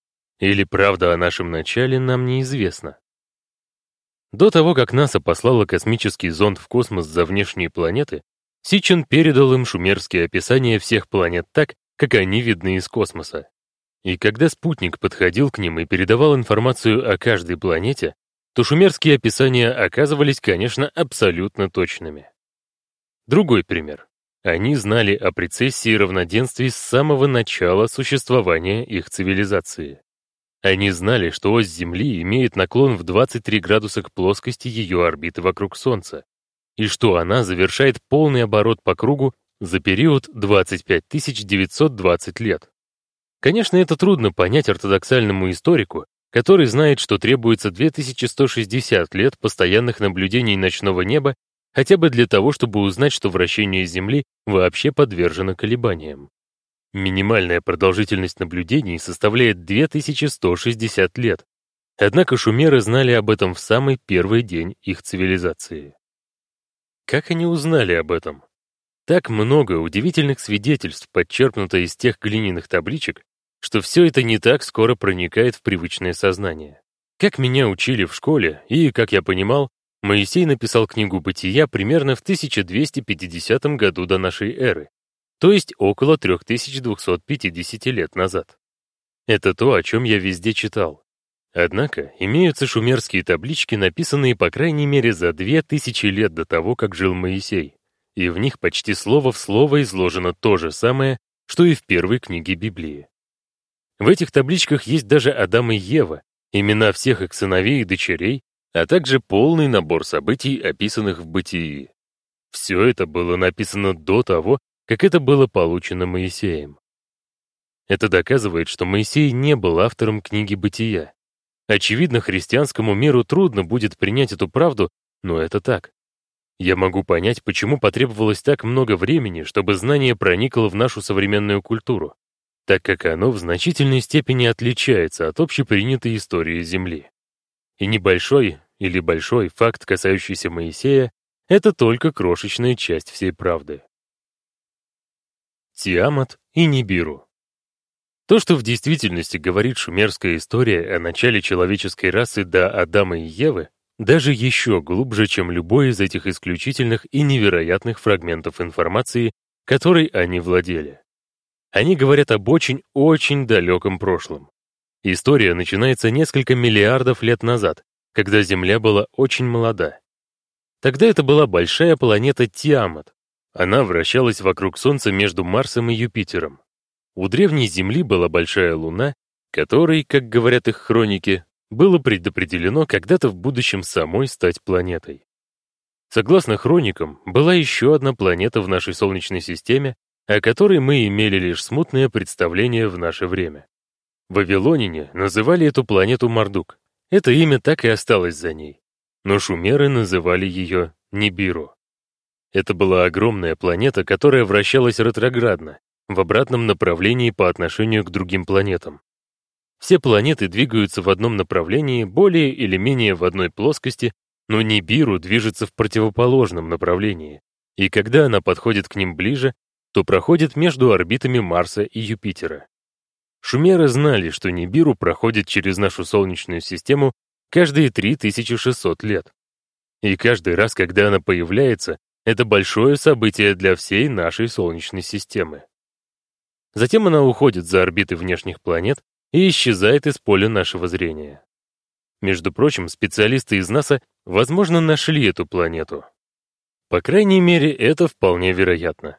A: Или правда о нашем начале нам неизвестно? До того, как НАСА послала космический зонд в космос за внешние планеты, Сичин передал им шумерские описания всех планет так, как они видны из космоса. И когда спутник подходил к ним и передавал информацию о каждой планете, то шумерские описания оказывались, конечно, абсолютно точными. Другой пример. Они знали о прецессии равноденствий с самого начала существования их цивилизации. Они знали, что ось Земли имеет наклон в 23 градуса к плоскости ее орбиты вокруг Солнца, и что она завершает полный оборот по кругу за период 25 920 лет. Конечно, это трудно понять ортодоксальному историку, который знает, что требуется 2160 лет постоянных наблюдений ночного неба хотя бы для того, чтобы узнать, что вращение Земли вообще подвержено колебаниям. Минимальная продолжительность наблюдений составляет 2160 лет, однако шумеры знали об этом в самый первый день их цивилизации. Как они узнали об этом? Так много удивительных свидетельств подчеркнуто из тех глиняных табличек, что все это не так скоро проникает в привычное сознание. Как меня учили в школе, и, как я понимал, Моисей написал книгу «Бытия» примерно в 1250 году до нашей эры, то есть около 3250 лет назад. Это то, о чем я везде читал. Однако имеются шумерские таблички, написанные по крайней мере за 2000 лет до того, как жил Моисей, и в них почти слово в слово изложено то же самое, что и в первой книге Библии. В этих табличках есть даже Адам и Ева, имена всех их сыновей и дочерей, а также полный набор событий, описанных в бытии. Все это было написано до того, как это было получено Моисеем. Это доказывает, что Моисей не был автором книги «Бытия». Очевидно, христианскому миру трудно будет принять эту правду, но это так. Я могу понять, почему потребовалось так много времени, чтобы знание проникло в нашу современную культуру так как оно в значительной степени отличается от общепринятой истории Земли. И небольшой или большой факт, касающийся Моисея, это только крошечная часть всей правды. Тиамат и Нибиру. То, что в действительности говорит шумерская история о начале человеческой расы до Адама и Евы, даже еще глубже, чем любой из этих исключительных и невероятных фрагментов информации, которой они владели. Они говорят об очень-очень далеком прошлом. История начинается несколько миллиардов лет назад, когда Земля была очень молода. Тогда это была большая планета Тиамат. Она вращалась вокруг Солнца между Марсом и Юпитером. У древней Земли была большая Луна, которой, как говорят их хроники, было предопределено когда-то в будущем самой стать планетой. Согласно хроникам, была еще одна планета в нашей Солнечной системе, о которой мы имели лишь смутное представление в наше время. Вавилонине называли эту планету Мардук. Это имя так и осталось за ней. Но шумеры называли ее Нибиру. Это была огромная планета, которая вращалась ретроградно, в обратном направлении по отношению к другим планетам. Все планеты двигаются в одном направлении, более или менее в одной плоскости, но Нибиру движется в противоположном направлении, и когда она подходит к ним ближе, то проходит между орбитами Марса и Юпитера. Шумеры знали, что Нибиру проходит через нашу Солнечную систему каждые 3600 лет. И каждый раз, когда она появляется, это большое событие для всей нашей Солнечной системы. Затем она уходит за орбиты внешних планет и исчезает из поля нашего зрения. Между прочим, специалисты из НАСА, возможно, нашли эту планету. По крайней мере, это вполне вероятно.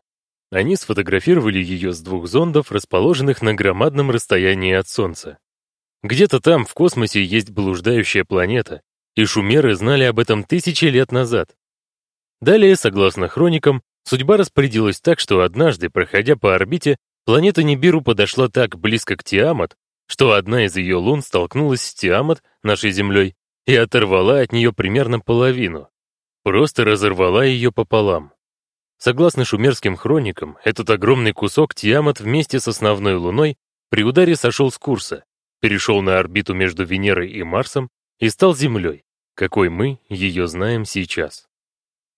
A: Они сфотографировали ее с двух зондов, расположенных на громадном расстоянии от Солнца. Где-то там, в космосе, есть блуждающая планета, и шумеры знали об этом тысячи лет назад. Далее, согласно хроникам, судьба распорядилась так, что однажды, проходя по орбите, планета Нибиру подошла так близко к Тиамат, что одна из ее лун столкнулась с Тиамат, нашей Землей, и оторвала от нее примерно половину. Просто разорвала ее пополам. Согласно шумерским хроникам, этот огромный кусок Тиамат вместе с основной Луной при ударе сошел с курса, перешел на орбиту между Венерой и Марсом и стал Землей, какой мы ее знаем сейчас.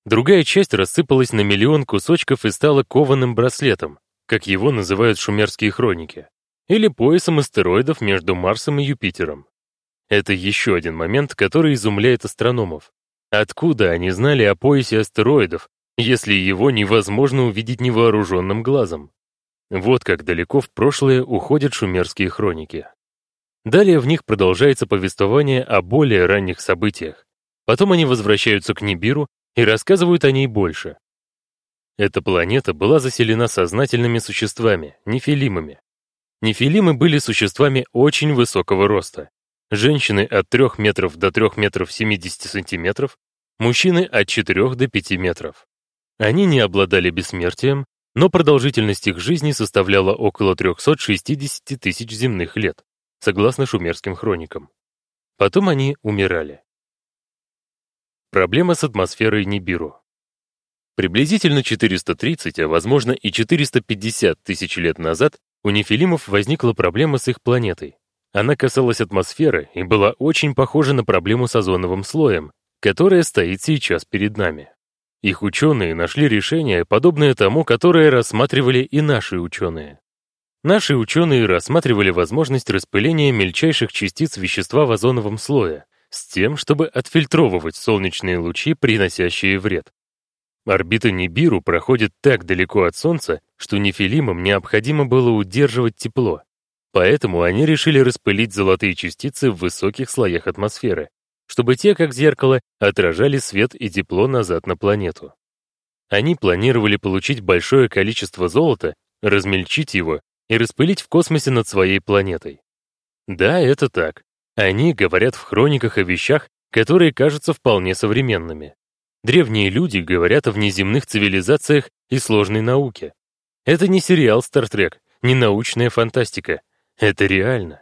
A: Другая часть рассыпалась на миллион кусочков и стала кованым браслетом, как его называют шумерские хроники, или поясом астероидов между Марсом и Юпитером. Это еще один момент, который изумляет астрономов. Откуда они знали о поясе астероидов, если его невозможно увидеть невооруженным глазом. Вот как далеко в прошлое уходят шумерские хроники. Далее в них продолжается повествование о более ранних событиях. Потом они возвращаются к Нибиру и рассказывают о ней больше. Эта планета была заселена сознательными существами, нефилимами. Нефилимы были существами очень высокого роста. Женщины от 3 метров до 3 метров 70 сантиметров, мужчины от 4 до 5 метров. Они не обладали бессмертием, но продолжительность их жизни составляла около 360 тысяч земных лет, согласно шумерским хроникам. Потом они умирали. Проблема с атмосферой Нибиру. Приблизительно 430, а возможно и 450 тысяч лет назад у нефилимов возникла проблема с их планетой. Она касалась атмосферы и была очень похожа на проблему с озоновым слоем, которая стоит сейчас перед нами. Их ученые нашли решение, подобное тому, которое рассматривали и наши ученые. Наши ученые рассматривали возможность распыления мельчайших частиц вещества в озоновом слое с тем, чтобы отфильтровывать солнечные лучи, приносящие вред. Орбита Нибиру проходит так далеко от Солнца, что нефилимам необходимо было удерживать тепло. Поэтому они решили распылить золотые частицы в высоких слоях атмосферы, чтобы те, как зеркало, отражали свет и тепло назад на планету. Они планировали получить большое количество золота, размельчить его и распылить в космосе над своей планетой. Да, это так. Они говорят в хрониках о вещах, которые кажутся вполне современными. Древние люди говорят о внеземных цивилизациях и сложной науке. Это не сериал «Стартрек», не научная фантастика. Это реально.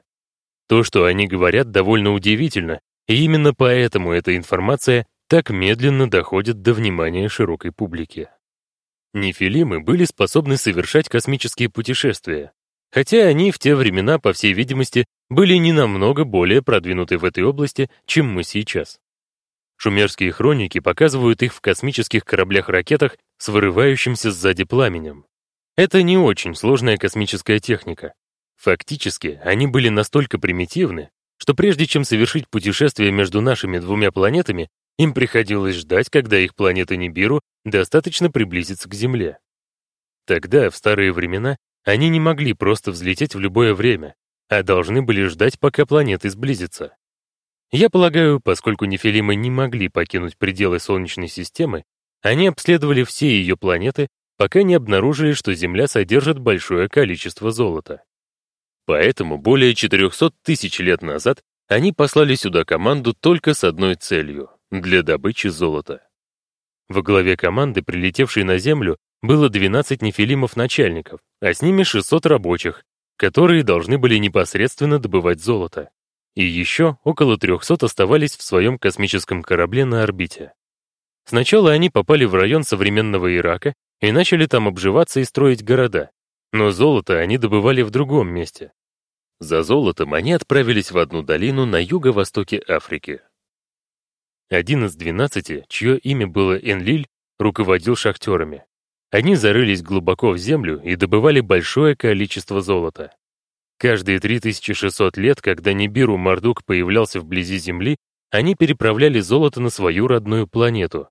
A: То, что они говорят, довольно удивительно, и именно поэтому эта информация так медленно доходит до внимания широкой публики. Нефилимы были способны совершать космические путешествия, хотя они в те времена, по всей видимости, были не намного более продвинуты в этой области, чем мы сейчас. Шумерские хроники показывают их в космических кораблях-ракетах с вырывающимся сзади пламенем. Это не очень сложная космическая техника. Фактически, они были настолько примитивны, что прежде чем совершить путешествие между нашими двумя планетами, им приходилось ждать, когда их планета Нибиру достаточно приблизится к Земле. Тогда, в старые времена, они не могли просто взлететь в любое время, а должны были ждать, пока планеты сблизятся. Я полагаю, поскольку нефилимы не могли покинуть пределы Солнечной системы, они обследовали все ее планеты, пока не обнаружили, что Земля содержит большое количество золота. Поэтому более 400 тысяч лет назад они послали сюда команду только с одной целью — для добычи золота. Во главе команды, прилетевшей на Землю, было 12 нефилимов-начальников, а с ними 600 рабочих, которые должны были непосредственно добывать золото. И еще около 300 оставались в своем космическом корабле на орбите. Сначала они попали в район современного Ирака и начали там обживаться и строить города, но золото они добывали в другом месте. За золотом они отправились в одну долину на юго-востоке Африки. Один из двенадцати, чье имя было Энлиль, руководил шахтерами. Они зарылись глубоко в землю и добывали большое количество золота. Каждые 3600 лет, когда Нибиру Мардук появлялся вблизи Земли, они переправляли золото на свою родную планету,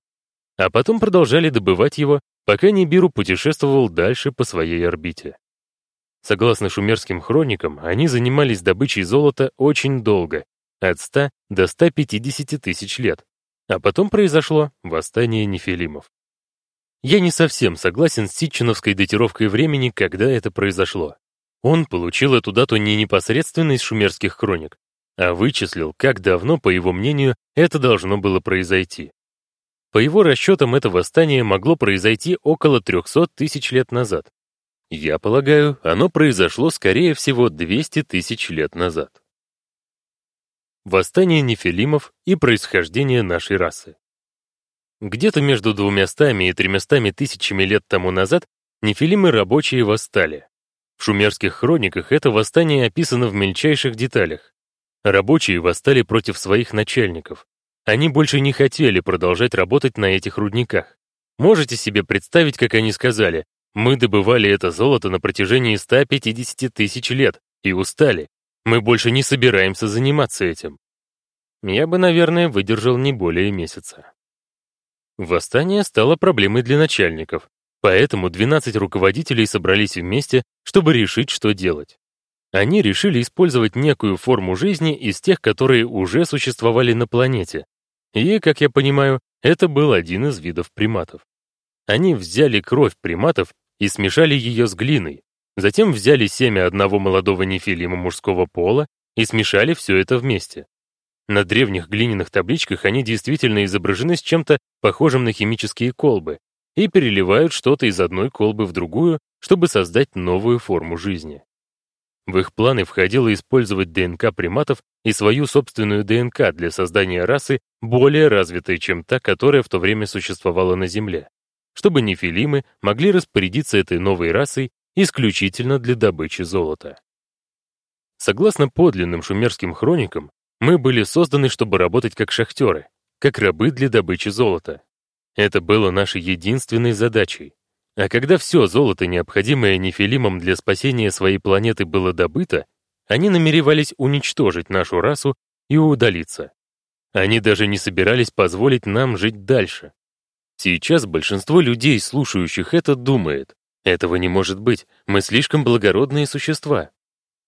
A: а потом продолжали добывать его, пока Нибиру путешествовал дальше по своей орбите. Согласно шумерским хроникам, они занимались добычей золота очень долго, от 100 до 150 тысяч лет, а потом произошло восстание нефилимов. Я не совсем согласен с Ситчиновской датировкой времени, когда это произошло. Он получил эту дату не непосредственно из шумерских хроник, а вычислил, как давно, по его мнению, это должно было произойти. По его расчетам, это восстание могло произойти около 300 тысяч лет назад. Я полагаю, оно произошло, скорее всего, 200 тысяч лет назад. Восстание нефилимов и происхождение нашей расы. Где-то между двумястами и тремястами тысячами лет тому назад нефилимы рабочие восстали. В шумерских хрониках это восстание описано в мельчайших деталях. Рабочие восстали против своих начальников, они больше не хотели продолжать работать на этих рудниках. Можете себе представить, как они сказали, мы добывали это золото на протяжении 150 тысяч лет и устали. Мы больше не собираемся заниматься этим. Я бы, наверное, выдержал не более месяца. Восстание стало проблемой для начальников, поэтому 12 руководителей собрались вместе, чтобы решить, что делать. Они решили использовать некую форму жизни из тех, которые уже существовали на планете, и, как я понимаю, это был один из видов приматов. Они взяли кровь приматов и смешали ее с глиной, затем взяли семя одного молодого нефилима мужского пола и смешали все это вместе. На древних глиняных табличках они действительно изображены с чем-то похожим на химические колбы и переливают что-то из одной колбы в другую, чтобы создать новую форму жизни. В их планы входило использовать ДНК приматов и свою собственную ДНК для создания расы более развитой, чем та, которая в то время существовала на Земле, чтобы нефилимы могли распорядиться этой новой расой исключительно для добычи золота. Согласно подлинным шумерским хроникам, мы были созданы, чтобы работать как шахтеры, как рабы для добычи золота. Это было нашей единственной задачей а когда все золото, необходимое нефилимам для спасения своей планеты, было добыто, они намеревались уничтожить нашу расу и удалиться. Они даже не собирались позволить нам жить дальше. Сейчас большинство людей, слушающих это, думает, этого не может быть, мы слишком благородные существа.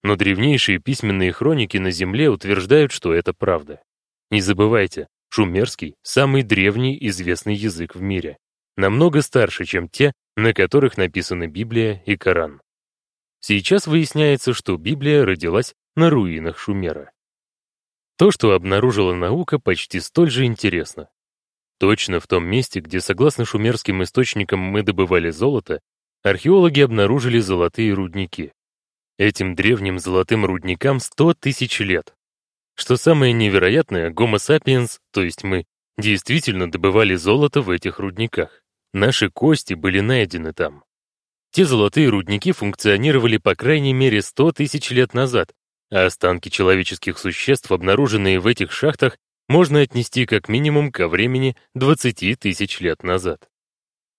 A: Но древнейшие письменные хроники на Земле утверждают, что это правда. Не забывайте, шумерский — самый древний известный язык в мире намного старше, чем те, на которых написаны Библия и Коран. Сейчас выясняется, что Библия родилась на руинах Шумера. То, что обнаружила наука, почти столь же интересно. Точно в том месте, где, согласно шумерским источникам, мы добывали золото, археологи обнаружили золотые рудники. Этим древним золотым рудникам 100 тысяч лет. Что самое невероятное, Homo sapiens, то есть мы, действительно добывали золото в этих рудниках. Наши кости были найдены там. Те золотые рудники функционировали по крайней мере 100 тысяч лет назад, а останки человеческих существ, обнаруженные в этих шахтах, можно отнести как минимум ко времени 20 тысяч лет назад.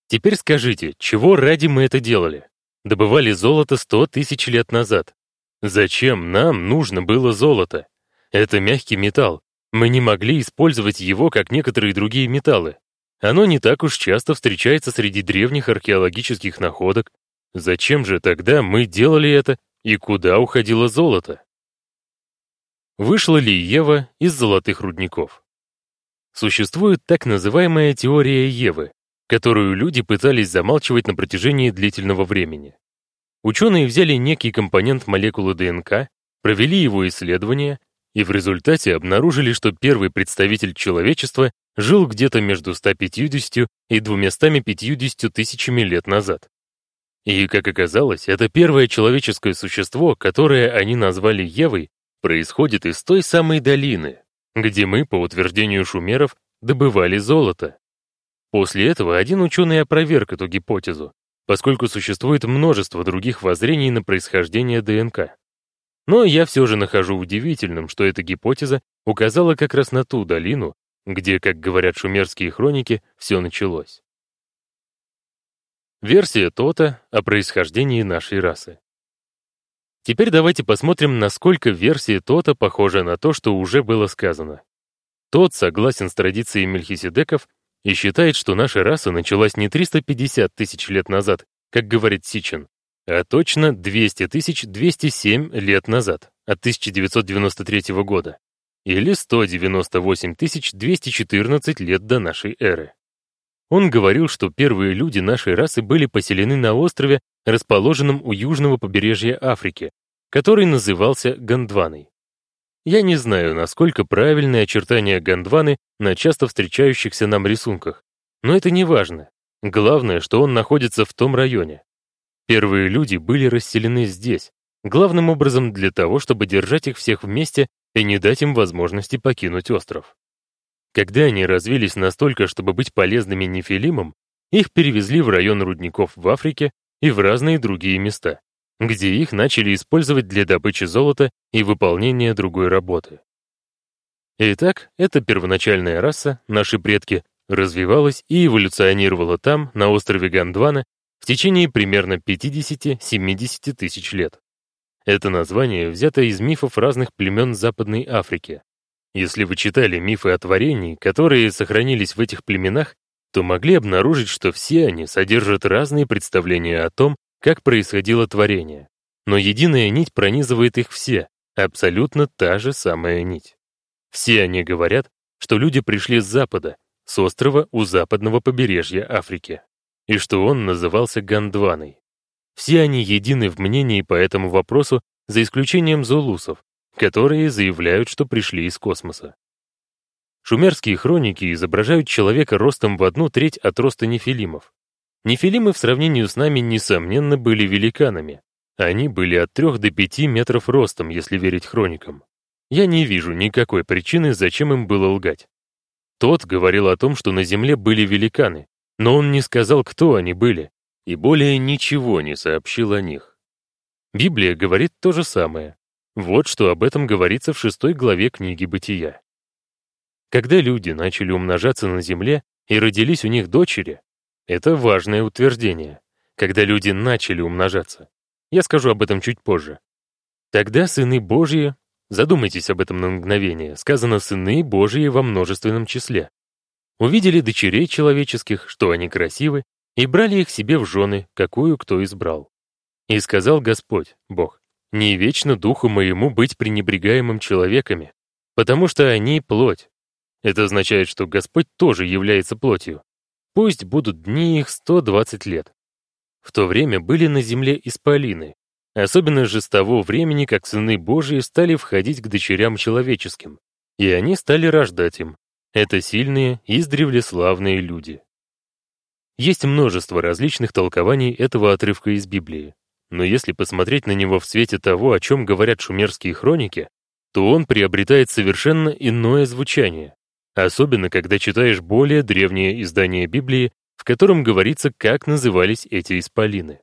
A: Теперь скажите, чего ради мы это делали? Добывали золото 100 тысяч лет назад. Зачем нам нужно было золото? Это мягкий металл. Мы не могли использовать его, как некоторые другие металлы. Оно не так уж часто встречается среди древних археологических находок. Зачем же тогда мы делали это и куда уходило золото? Вышла ли Ева из золотых рудников? Существует так называемая теория Евы, которую люди пытались замалчивать на протяжении длительного времени. Ученые взяли некий компонент молекулы ДНК, провели его исследования и в результате обнаружили, что первый представитель человечества жил где-то между 150 и 250 тысячами лет назад. И, как оказалось, это первое человеческое существо, которое они назвали Евой, происходит из той самой долины, где мы, по утверждению шумеров, добывали золото. После этого один ученый опроверг эту гипотезу, поскольку существует множество других воззрений на происхождение ДНК. Но я все же нахожу удивительным, что эта гипотеза указала как раз на ту долину, где, как говорят шумерские хроники, все началось. Версия Тота о происхождении нашей расы. Теперь давайте посмотрим, насколько версия Тота похожа на то, что уже было сказано. Тот согласен с традицией Мельхиседеков и считает, что наша раса началась не 350 тысяч лет назад, как говорит Сичин, а точно 200 207 лет назад, от 1993 года, или 198 214 лет до нашей эры. Он говорил, что первые люди нашей расы были поселены на острове, расположенном у южного побережья Африки, который назывался Гондваной. Я не знаю, насколько правильные очертания Гондваны на часто встречающихся нам рисунках, но это не важно. Главное, что он находится в том районе. Первые люди были расселены здесь, главным образом для того, чтобы держать их всех вместе и не дать им возможности покинуть остров. Когда они развились настолько, чтобы быть полезными нефилимам, их перевезли в район рудников в Африке и в разные другие места, где их начали использовать для добычи золота и выполнения другой работы. Итак, эта первоначальная раса, наши предки, развивалась и эволюционировала там, на острове Гондвана, в течение примерно 50-70 тысяч лет. Это название взято из мифов разных племен Западной Африки. Если вы читали мифы о творении, которые сохранились в этих племенах, то могли обнаружить, что все они содержат разные представления о том, как происходило творение. Но единая нить пронизывает их все, абсолютно та же самая нить. Все они говорят, что люди пришли с запада, с острова у западного побережья Африки и что он назывался Гондваной. Все они едины в мнении по этому вопросу, за исключением зулусов, которые заявляют, что пришли из космоса. Шумерские хроники изображают человека ростом в одну треть от роста нефилимов. Нефилимы в сравнении с нами, несомненно, были великанами. Они были от 3 до 5 метров ростом, если верить хроникам. Я не вижу никакой причины, зачем им было лгать. Тот говорил о том, что на Земле были великаны, но он не сказал, кто они были, и более ничего не сообщил о них. Библия говорит то же самое. Вот что об этом говорится в шестой главе книги Бытия. Когда люди начали умножаться на земле и родились у них дочери, это важное утверждение. Когда люди начали умножаться. Я скажу об этом чуть позже. Тогда сыны Божьи, задумайтесь об этом на мгновение, сказано «сыны Божьи» во множественном числе увидели дочерей человеческих, что они красивы, и брали их себе в жены, какую кто избрал. И сказал Господь, Бог, «Не вечно духу моему быть пренебрегаемым человеками, потому что они — плоть». Это означает, что Господь тоже является плотью. Пусть будут дни их 120 лет. В то время были на земле исполины, особенно же с того времени, как сыны Божии стали входить к дочерям человеческим, и они стали рождать им, это сильные, издревле славные люди. Есть множество различных толкований этого отрывка из Библии, но если посмотреть на него в свете того, о чем говорят шумерские хроники, то он приобретает совершенно иное звучание, особенно когда читаешь более древнее издание Библии, в котором говорится, как назывались эти исполины.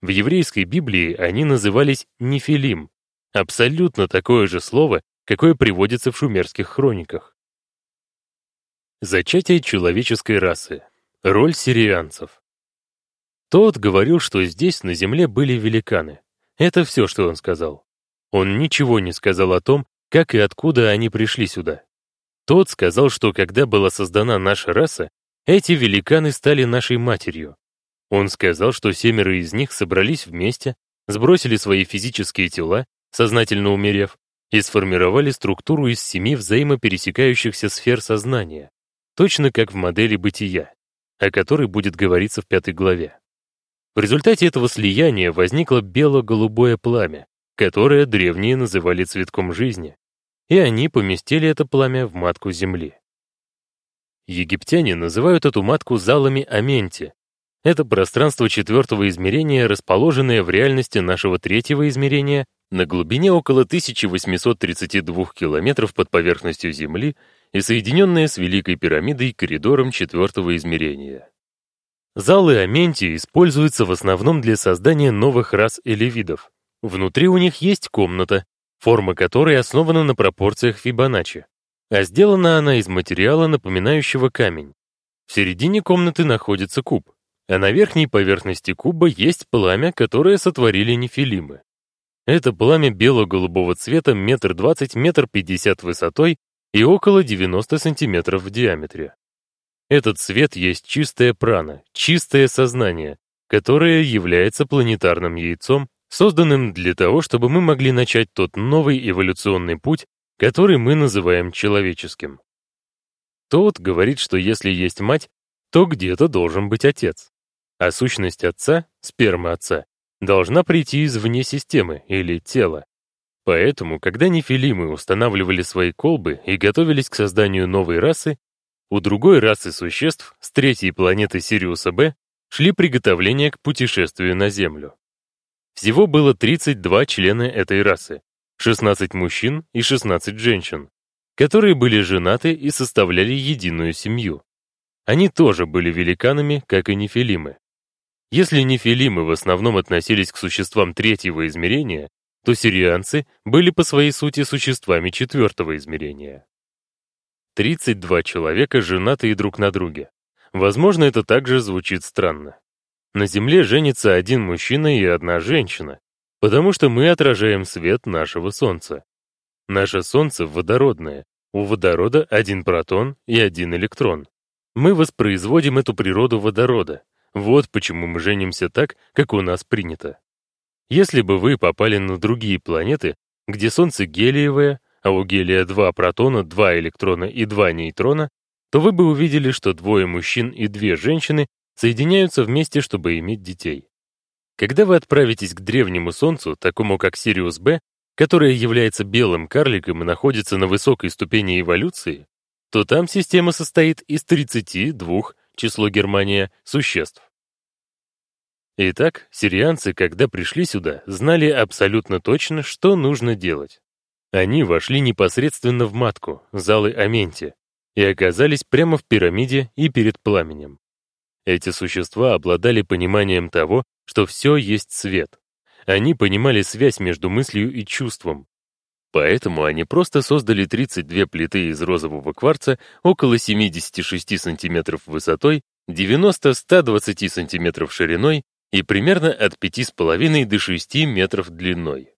A: В еврейской Библии они назывались нефилим, абсолютно такое же слово, какое приводится в шумерских хрониках. Зачатие человеческой расы. Роль сирианцев. Тот говорил, что здесь, на Земле, были великаны. Это все, что он сказал. Он ничего не сказал о том, как и откуда они пришли сюда. Тот сказал, что когда была создана наша раса, эти великаны стали нашей матерью. Он сказал, что семеро из них собрались вместе, сбросили свои физические тела, сознательно умерев, и сформировали структуру из семи взаимопересекающихся сфер сознания, точно как в модели бытия, о которой будет говориться в пятой главе. В результате этого слияния возникло бело-голубое пламя, которое древние называли цветком жизни, и они поместили это пламя в матку Земли. Египтяне называют эту матку залами Аменти. Это пространство четвертого измерения, расположенное в реальности нашего третьего измерения на глубине около 1832 километров под поверхностью Земли и соединенная с Великой пирамидой коридором четвертого измерения. Залы Аменти используются в основном для создания новых рас или видов, Внутри у них есть комната, форма которой основана на пропорциях Фибоначчи, а сделана она из материала, напоминающего камень. В середине комнаты находится куб, а на верхней поверхности куба есть пламя, которое сотворили нефилимы. Это пламя бело-голубого цвета метр двадцать, метр пятьдесят высотой и около 90 сантиметров в диаметре. Этот свет есть чистая прана, чистое сознание, которое является планетарным яйцом, созданным для того, чтобы мы могли начать тот новый эволюционный путь, который мы называем человеческим. Тот говорит, что если есть мать, то где-то должен быть отец. А сущность отца, сперма отца, должна прийти извне системы или тела. Поэтому, когда нефилимы устанавливали свои колбы и готовились к созданию новой расы, у другой расы существ с третьей планеты Сириуса Б шли приготовления к путешествию на Землю. Всего было 32 члена этой расы, 16 мужчин и 16 женщин, которые были женаты и составляли единую семью. Они тоже были великанами, как и нефилимы. Если нефилимы в основном относились к существам третьего измерения, то сирианцы были по своей сути существами четвертого измерения. 32 человека, женатые друг на друге. Возможно, это также звучит странно. На Земле женится один мужчина и одна женщина, потому что мы отражаем свет нашего Солнца. Наше Солнце водородное, у водорода один протон и один электрон. Мы воспроизводим эту природу водорода. Вот почему мы женимся так, как у нас принято. Если бы вы попали на другие планеты, где Солнце гелиевое, а у гелия два протона, два электрона и два нейтрона, то вы бы увидели, что двое мужчин и две женщины соединяются вместе, чтобы иметь детей. Когда вы отправитесь к древнему Солнцу, такому как Сириус Б, которое является белым карликом и находится на высокой ступени эволюции, то там система состоит из 32, число Германия, существ. Итак, сирианцы, когда пришли сюда, знали абсолютно точно, что нужно делать. Они вошли непосредственно в матку, залы Аменти, и оказались прямо в пирамиде и перед пламенем. Эти существа обладали пониманием того, что все есть свет. Они понимали связь между мыслью и чувством. Поэтому они просто создали 32 плиты из розового кварца около 76 сантиметров высотой, 90-120 сантиметров шириной и примерно от 5,5 до 6 метров длиной.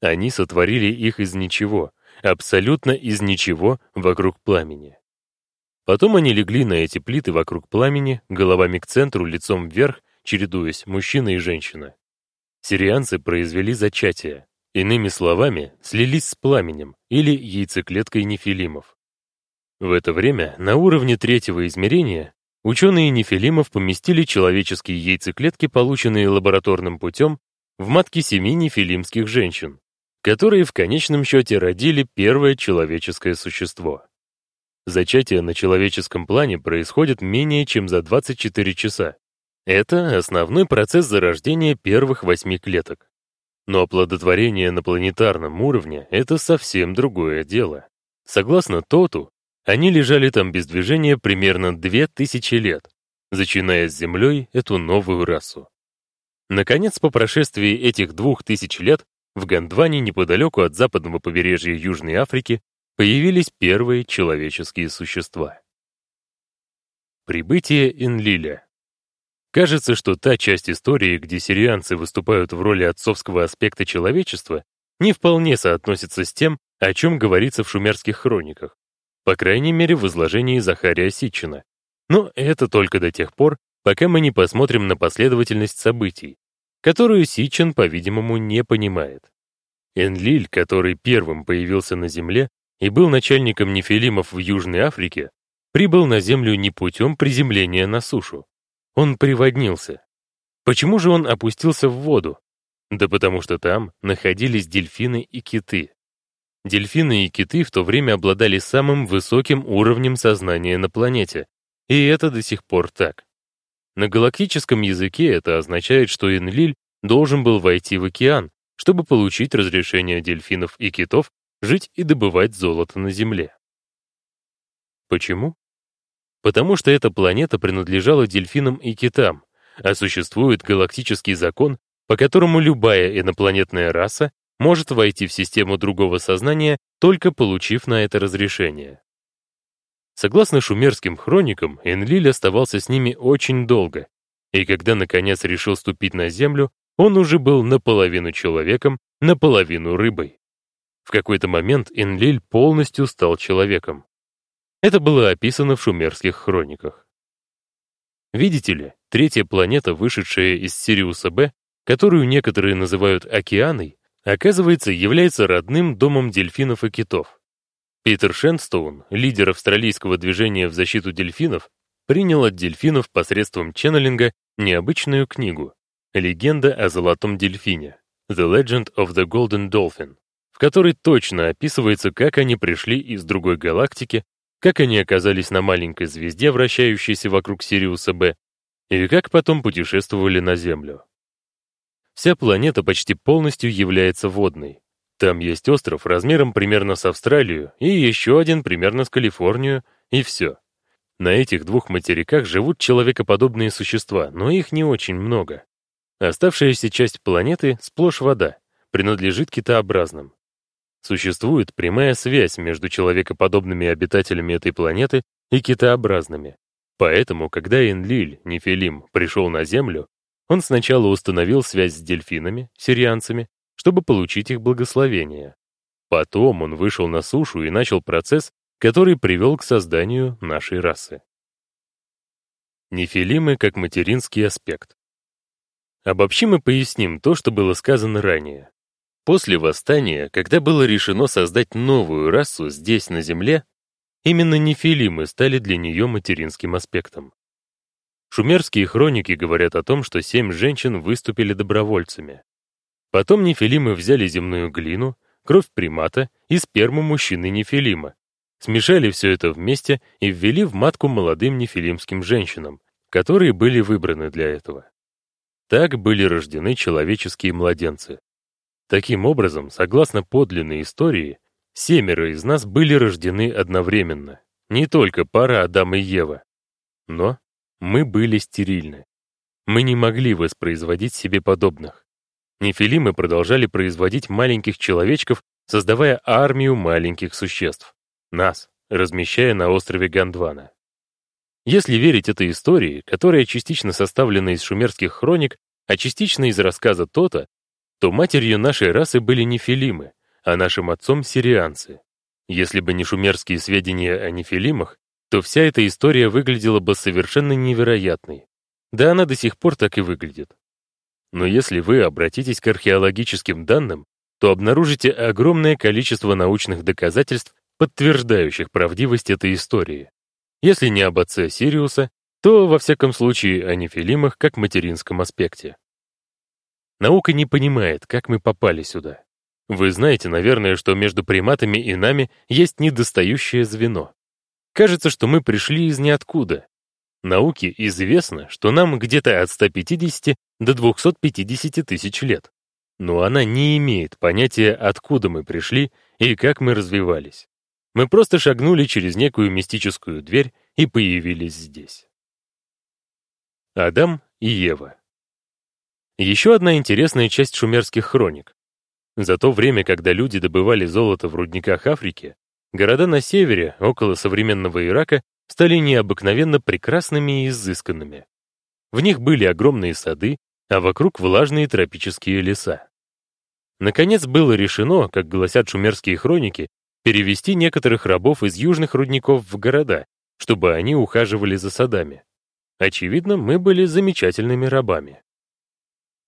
A: Они сотворили их из ничего, абсолютно из ничего вокруг пламени. Потом они легли на эти плиты вокруг пламени, головами к центру, лицом вверх, чередуясь, мужчина и женщина. Сирианцы произвели зачатие, иными словами, слились с пламенем или яйцеклеткой нефилимов. В это время на уровне третьего измерения ученые нефилимов поместили человеческие яйцеклетки, полученные лабораторным путем, в матки семи нефилимских женщин, которые в конечном счете родили первое человеческое существо. Зачатие на человеческом плане происходит менее чем за 24 часа. Это основной процесс зарождения первых восьми клеток. Но оплодотворение на планетарном уровне — это совсем другое дело. Согласно Тоту, они лежали там без движения примерно 2000 лет, зачиная с Землей эту новую расу. Наконец, по прошествии этих двух тысяч лет, в Гондване, неподалеку от западного побережья Южной Африки, появились первые человеческие существа. Прибытие Энлиля. Кажется, что та часть истории, где сирианцы выступают в роли отцовского аспекта человечества, не вполне соотносится с тем, о чем говорится в шумерских хрониках, по крайней мере в изложении Захария Ситчина. Но это только до тех пор, пока мы не посмотрим на последовательность событий, которую Сичин, по-видимому, не понимает. Энлиль, который первым появился на Земле и был начальником нефилимов в Южной Африке, прибыл на Землю не путем приземления на сушу. Он приводнился. Почему же он опустился в воду? Да потому что там находились дельфины и киты. Дельфины и киты в то время обладали самым высоким уровнем сознания на планете, и это до сих пор так. На галактическом языке это означает, что Энлиль должен был войти в океан, чтобы получить разрешение дельфинов и китов жить и добывать золото на Земле. Почему? Потому что эта планета принадлежала дельфинам и китам, а существует галактический закон, по которому любая инопланетная раса может войти в систему другого сознания, только получив на это разрешение. Согласно шумерским хроникам, Энлиль оставался с ними очень долго, и когда наконец решил ступить на Землю, он уже был наполовину человеком, наполовину рыбой. В какой-то момент Энлиль полностью стал человеком. Это было описано в шумерских хрониках. Видите ли, третья планета, вышедшая из Сириуса Б, которую некоторые называют океаной, оказывается, является родным домом дельфинов и китов. Питер Шенстоун, лидер австралийского движения в защиту дельфинов, принял от дельфинов посредством ченнелинга необычную книгу «Легенда о золотом дельфине» The Legend of the Golden Dolphin, в которой точно описывается, как они пришли из другой галактики, как они оказались на маленькой звезде, вращающейся вокруг Сириуса Б, и как потом путешествовали на Землю. Вся планета почти полностью является водной. Там есть остров размером примерно с Австралию и еще один примерно с Калифорнию, и все. На этих двух материках живут человекоподобные существа, но их не очень много. Оставшаяся часть планеты сплошь вода, принадлежит китообразным. Существует прямая связь между человекоподобными обитателями этой планеты и китообразными. Поэтому, когда Энлиль, Нефилим, пришел на Землю, он сначала установил связь с дельфинами, сирианцами, чтобы получить их благословение. Потом он вышел на сушу и начал процесс, который привел к созданию нашей расы. Нефилимы как материнский аспект. Обобщим и поясним то, что было сказано ранее. После восстания, когда было решено создать новую расу здесь, на Земле, именно нефилимы стали для нее материнским аспектом. Шумерские хроники говорят о том, что семь женщин выступили добровольцами. Потом нефилимы взяли земную глину, кровь примата и сперму мужчины нефилима, смешали все это вместе и ввели в матку молодым нефилимским женщинам, которые были выбраны для этого. Так были рождены человеческие младенцы. Таким образом, согласно подлинной истории, семеро из нас были рождены одновременно, не только пара Адам и Ева. Но мы были стерильны. Мы не могли воспроизводить себе подобных. Нефилимы продолжали производить маленьких человечков, создавая армию маленьких существ. Нас, размещая на острове Гондвана. Если верить этой истории, которая частично составлена из шумерских хроник, а частично из рассказа Тота, то матерью нашей расы были нефилимы, а нашим отцом — сирианцы. Если бы не шумерские сведения о нефилимах, то вся эта история выглядела бы совершенно невероятной. Да она до сих пор так и выглядит. Но если вы обратитесь к археологическим данным, то обнаружите огромное количество научных доказательств, подтверждающих правдивость этой истории. Если не об отце Сириуса, то, во всяком случае, о нефилимах как материнском аспекте. Наука не понимает, как мы попали сюда. Вы знаете, наверное, что между приматами и нами есть недостающее звено. Кажется, что мы пришли из ниоткуда. Науке известно, что нам где-то от 150 до 250 тысяч лет. Но она не имеет понятия, откуда мы пришли и как мы развивались. Мы просто шагнули через некую мистическую дверь и появились здесь. Адам и Ева. Еще одна интересная часть шумерских хроник. За то время, когда люди добывали золото в рудниках Африки, Города на севере, около современного Ирака, стали необыкновенно прекрасными и изысканными. В них были огромные сады, а вокруг влажные тропические леса. Наконец было решено, как гласят шумерские хроники, перевести некоторых рабов из южных рудников в города, чтобы они ухаживали за садами. Очевидно, мы были замечательными рабами.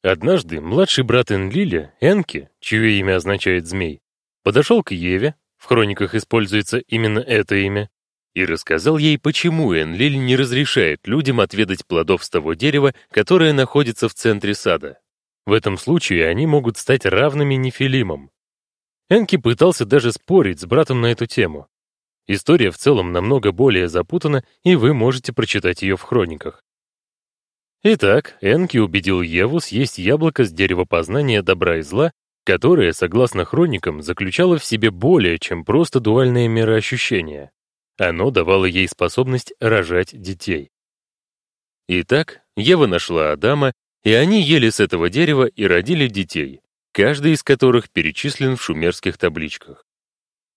A: Однажды младший брат Энлиля, Энки, чье имя означает «змей», подошел к Еве, в хрониках используется именно это имя, и рассказал ей, почему Энлиль не разрешает людям отведать плодов с того дерева, которое находится в центре сада. В этом случае они могут стать равными нефилимам. Энки пытался даже спорить с братом на эту тему. История в целом намного более запутана, и вы можете прочитать ее в хрониках. Итак, Энки убедил Еву съесть яблоко с дерева познания добра и зла которое, согласно хроникам, заключало в себе более, чем просто дуальное мироощущение. Оно давало ей способность рожать детей. Итак, Ева нашла Адама И они ели с этого дерева и родили детей, каждый из которых перечислен в шумерских табличках.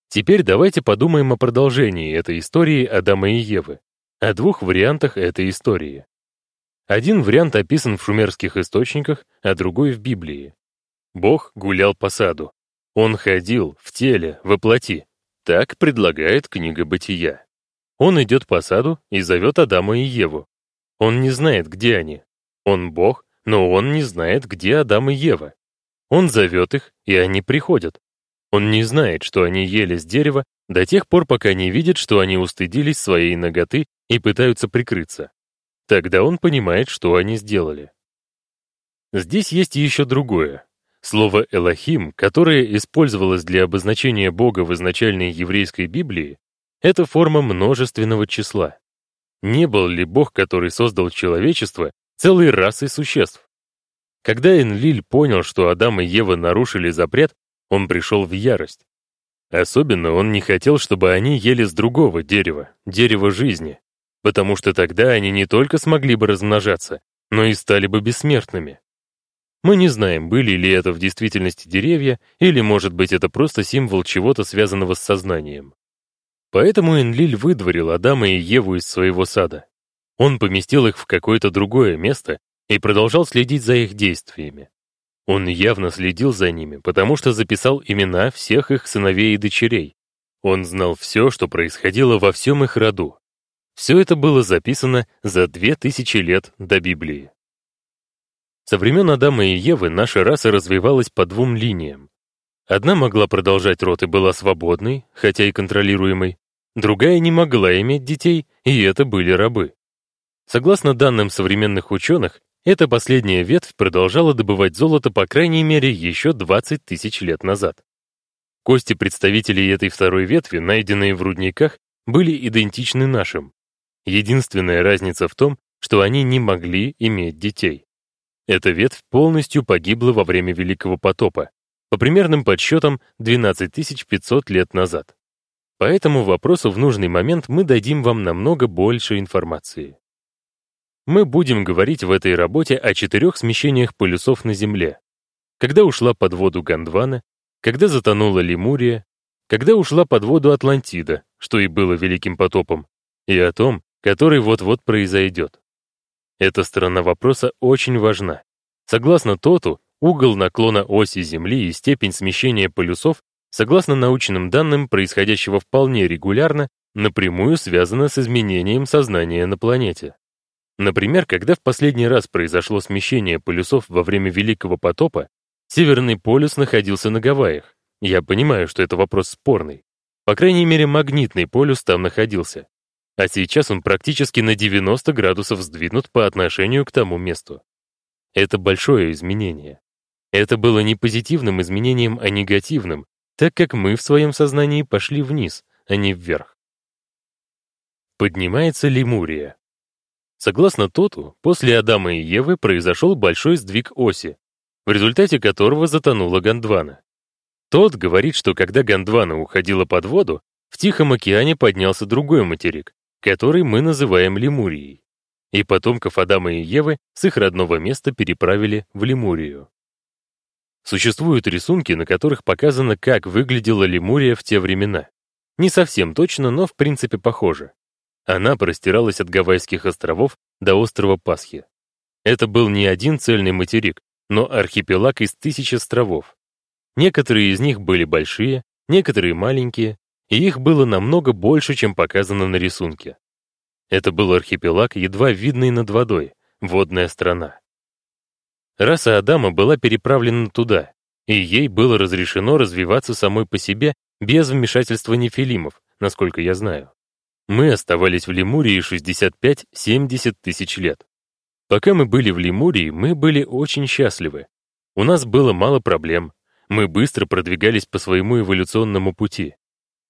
A: Теперь давайте подумаем о продолжении этой истории Адама и Евы, о двух вариантах этой истории. Один вариант описан в шумерских источниках, а другой в Библии. Бог гулял по саду. Он ходил в теле, во плоти. Так предлагает книга Бытия. Он идет по саду и зовет Адама и Еву. Он не знает, где они. Он Бог, но он не знает, где Адам и Ева. Он зовет их, и они приходят. Он не знает, что они ели с дерева до тех пор, пока не видит, что они устыдились своей ноготы и пытаются прикрыться. Тогда он понимает, что они сделали. Здесь есть еще другое. Слово «элохим», которое использовалось для обозначения Бога в изначальной еврейской Библии, это форма множественного числа. Не был ли Бог, который создал человечество, целой расой существ? Когда Энлиль понял, что Адам и Ева нарушили запрет, он пришел в ярость. Особенно он не хотел, чтобы они ели с другого дерева, дерева жизни, потому что тогда они не только смогли бы размножаться, но и стали бы бессмертными. Мы не знаем, были ли это в действительности деревья, или, может быть, это просто символ чего-то связанного с сознанием. Поэтому Энлиль выдворил Адама и Еву из своего сада. Он поместил их в какое-то другое место и продолжал следить за их действиями. Он явно следил за ними, потому что записал имена всех их сыновей и дочерей. Он знал все, что происходило во всем их роду, все это было записано за две тысячи лет до Библии. Со времен Адама и Евы наша раса развивалась по двум линиям. Одна могла продолжать род и была свободной, хотя и контролируемой, другая не могла иметь детей, и это были рабы. Согласно данным современных ученых, эта последняя ветвь продолжала добывать золото по крайней мере еще 20 тысяч лет назад. Кости представителей этой второй ветви, найденные в рудниках, были идентичны нашим. Единственная разница в том, что они не могли иметь детей. Эта ветвь полностью погибла во время Великого потопа, по примерным подсчетам 12 500 лет назад. По этому вопросу в нужный момент мы дадим вам намного больше информации. Мы будем говорить в этой работе о четырех смещениях полюсов на Земле. Когда ушла под воду Гондвана, когда затонула Лемурия, когда ушла под воду Атлантида, что и было Великим потопом, и о том, который вот-вот произойдет. Эта сторона вопроса очень важна. Согласно Тоту, угол наклона оси Земли и степень смещения полюсов, согласно научным данным, происходящего вполне регулярно, напрямую связано с изменением сознания на планете. Например, когда в последний раз произошло смещение полюсов во время Великого потопа, Северный полюс находился на Гавайях. Я понимаю, что это вопрос спорный. По крайней мере, магнитный полюс там находился а сейчас он практически на 90 градусов сдвинут по отношению к тому месту. Это большое изменение. Это было не позитивным изменением, а негативным, так как мы в своем сознании пошли вниз, а не вверх. Поднимается Лемурия. Согласно Тоту, после Адама и Евы произошел большой сдвиг оси, в результате которого затонула Гондвана. Тот говорит, что когда Гондвана уходила под воду, в Тихом океане поднялся другой материк, который мы называем Лемурией, и потомков Адама и Евы с их родного места переправили в Лемурию. Существуют рисунки, на которых показано, как выглядела Лемурия в те времена. Не совсем точно, но в принципе похоже. Она простиралась от Гавайских островов до острова Пасхи. Это был не один цельный материк, но архипелаг из тысяч островов. Некоторые из них были большие, некоторые маленькие, и их было намного больше, чем показано на рисунке. Это был архипелаг, едва видный над водой, водная страна. Раса Адама была переправлена туда, и ей было разрешено развиваться самой по себе без вмешательства нефилимов, насколько я знаю. Мы оставались в Лемурии 65-70 тысяч лет. Пока мы были в Лемурии, мы были очень счастливы. У нас было мало проблем. Мы быстро продвигались по своему эволюционному пути.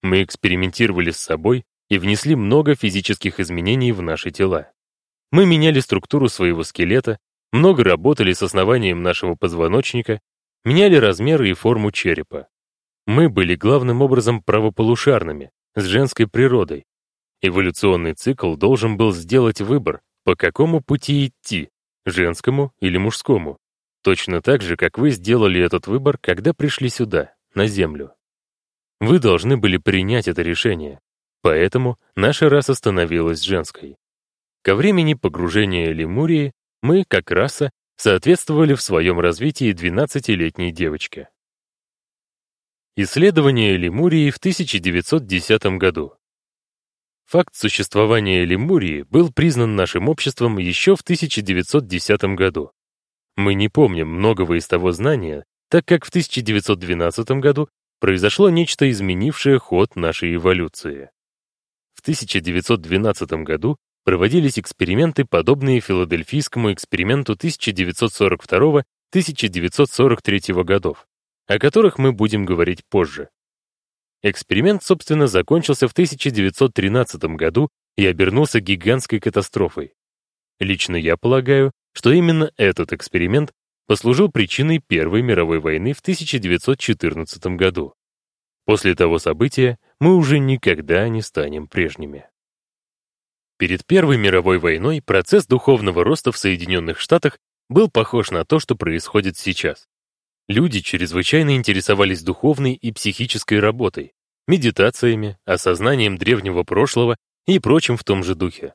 A: Мы экспериментировали с собой и внесли много физических изменений в наши тела. Мы меняли структуру своего скелета, много работали с основанием нашего позвоночника, меняли размеры и форму черепа. Мы были главным образом правополушарными, с женской природой. Эволюционный цикл должен был сделать выбор, по какому пути идти, женскому или мужскому, точно так же, как вы сделали этот выбор, когда пришли сюда, на Землю. Вы должны были принять это решение, поэтому наша раса становилась женской. Ко времени погружения Лемурии мы, как раса, соответствовали в своем развитии 12-летней девочке. Исследование Лемурии в 1910 году. Факт существования Лемурии был признан нашим обществом еще в 1910 году. Мы не помним многого из того знания, так как в 1912 году произошло нечто, изменившее ход нашей эволюции. В 1912 году проводились эксперименты, подобные филадельфийскому эксперименту 1942-1943 годов, о которых мы будем говорить позже. Эксперимент, собственно, закончился в 1913 году и обернулся гигантской катастрофой. Лично я полагаю, что именно этот эксперимент послужил причиной Первой мировой войны в 1914 году. После того события мы уже никогда не станем прежними. Перед Первой мировой войной процесс духовного роста в Соединенных Штатах был похож на то, что происходит сейчас. Люди чрезвычайно интересовались духовной и психической работой, медитациями, осознанием древнего прошлого и прочим в том же духе.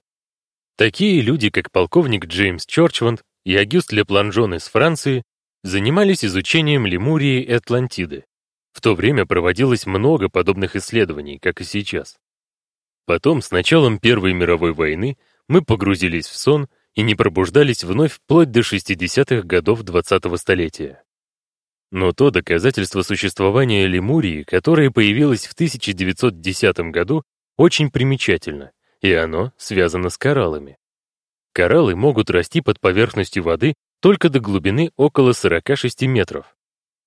A: Такие люди, как полковник Джеймс Чорчванд и Агюст Лепланжон из Франции, занимались изучением Лемурии и Атлантиды. В то время проводилось много подобных исследований, как и сейчас. Потом, с началом Первой мировой войны, мы погрузились в сон и не пробуждались вновь вплоть до 60-х годов 20-го столетия. Но то доказательство существования Лемурии, которое появилось в 1910 году, очень примечательно, и оно связано с кораллами. Кораллы могут расти под поверхностью воды только до глубины около 46 метров.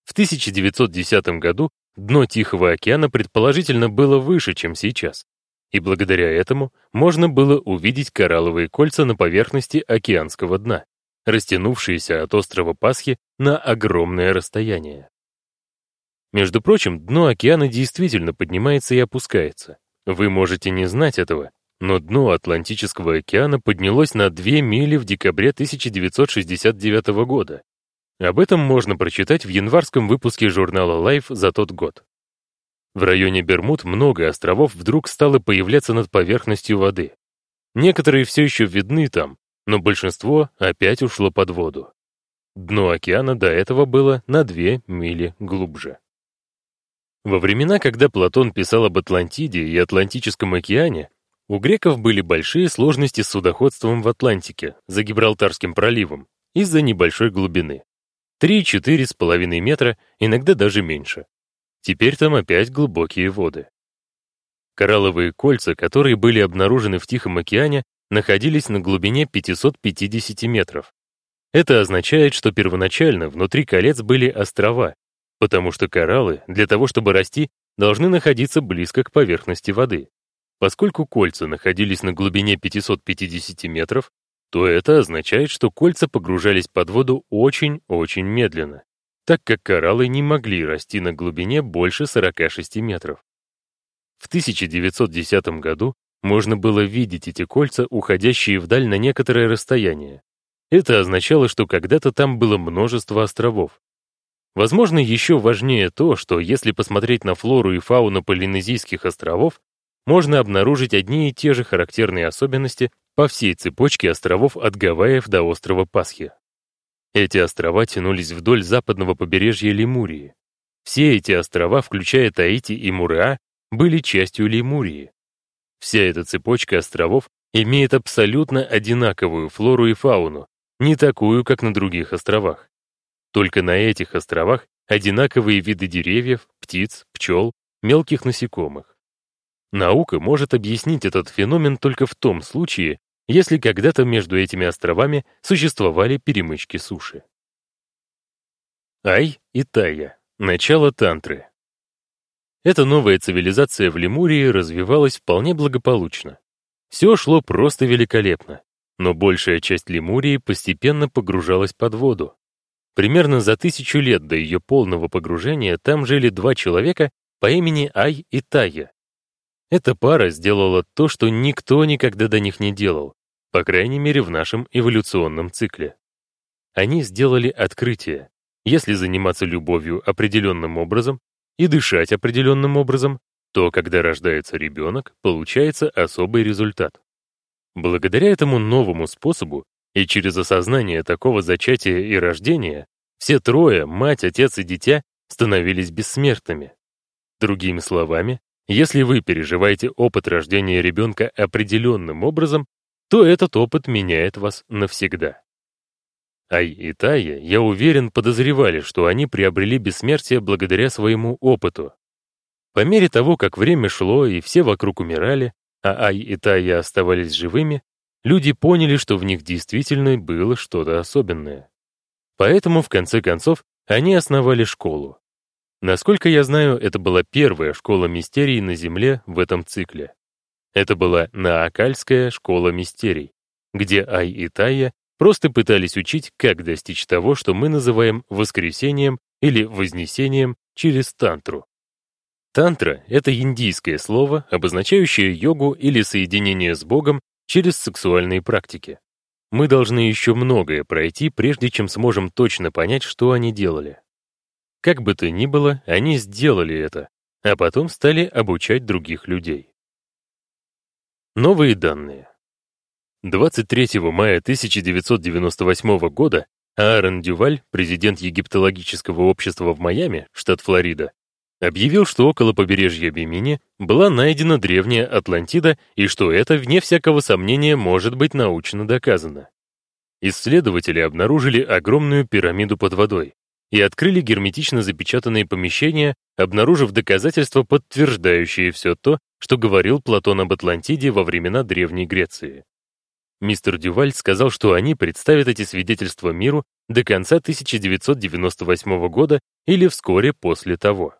A: В 1910 году дно Тихого океана предположительно было выше, чем сейчас, и благодаря этому можно было увидеть коралловые кольца на поверхности океанского дна растянувшиеся от острова Пасхи на огромное расстояние. Между прочим, дно океана действительно поднимается и опускается. Вы можете не знать этого, но дно Атлантического океана поднялось на 2 мили в декабре 1969 года. Об этом можно прочитать в январском выпуске журнала Life за тот год. В районе Бермуд много островов вдруг стало появляться над поверхностью воды. Некоторые все еще видны там, но большинство опять ушло под воду. Дно океана до этого было на 2 мили глубже. Во времена, когда Платон писал об Атлантиде и Атлантическом океане, у греков были большие сложности с судоходством в Атлантике, за Гибралтарским проливом, из-за небольшой глубины. 3-4 с половиной метра, иногда даже меньше. Теперь там опять глубокие воды. Коралловые кольца, которые были обнаружены в Тихом океане, находились на глубине 550 метров. Это означает, что первоначально внутри колец были острова, потому что кораллы для того, чтобы расти, должны находиться близко к поверхности воды. Поскольку кольца находились на глубине 550 метров, то это означает, что кольца погружались под воду очень-очень медленно, так как кораллы не могли расти на глубине больше 46 метров. В 1910 году можно было видеть эти кольца, уходящие вдаль на некоторое расстояние. Это означало, что когда-то там было множество островов. Возможно, еще важнее то, что если посмотреть на флору и фауну Полинезийских островов, можно обнаружить одни и те же характерные особенности по всей цепочке островов от Гавайев до острова Пасхи. Эти острова тянулись вдоль западного побережья Лемурии. Все эти острова, включая Таити и Муреа, были частью Лемурии. Вся эта цепочка островов имеет абсолютно одинаковую флору и фауну, не такую, как на других островах. Только на этих островах одинаковые виды деревьев, птиц, пчел, мелких насекомых. Наука может объяснить этот феномен только в том случае, если когда-то между этими островами существовали перемычки суши. Ай и Тая. Начало тантры. Эта новая цивилизация в Лемурии развивалась вполне благополучно. Все шло просто великолепно, но большая часть Лемурии постепенно погружалась под воду. Примерно за тысячу лет до ее полного погружения там жили два человека по имени Ай и Тая. Эта пара сделала то, что никто никогда до них не делал, по крайней мере в нашем эволюционном цикле. они сделали открытие. Если заниматься любовью определенным образом и дышать определенным образом, то когда рождается ребенок, получается особый результат. Благодаря этому новому способу и через осознание такого зачатия и рождения все трое, мать, отец и дитя, становились бессмертными. Другими словами, если вы переживаете опыт рождения ребенка определенным образом, то этот опыт меняет вас навсегда. Ай и Тая, я уверен, подозревали, что они приобрели бессмертие благодаря своему опыту. По мере того, как время шло и все вокруг умирали, а Ай и Тая оставались живыми, люди поняли, что в них действительно было что-то особенное. Поэтому, в конце концов, они основали школу. Насколько я знаю, это была первая школа мистерий на Земле в этом цикле. Это была Наакальская школа мистерий, где Ай и Тая просто пытались учить, как достичь того, что мы называем воскресением или вознесением через тантру. Тантра — это индийское слово, обозначающее йогу или соединение с Богом через сексуальные практики. Мы должны еще многое пройти, прежде чем сможем точно понять, что они делали. Как бы то ни было, они сделали это, а потом стали обучать других людей. Новые данные. 23 мая 1998 года Аарон Дюваль, президент египтологического общества в Майами, штат Флорида, объявил, что около побережья Бимини была найдена древняя Атлантида и что это, вне всякого сомнения, может быть научно доказано. Исследователи обнаружили огромную пирамиду под водой и открыли герметично запечатанные помещения, обнаружив доказательства, подтверждающие все то, что говорил Платон об Атлантиде во времена Древней Греции. Мистер Дюваль сказал, что они представят эти свидетельства миру до конца 1998 года или вскоре после того.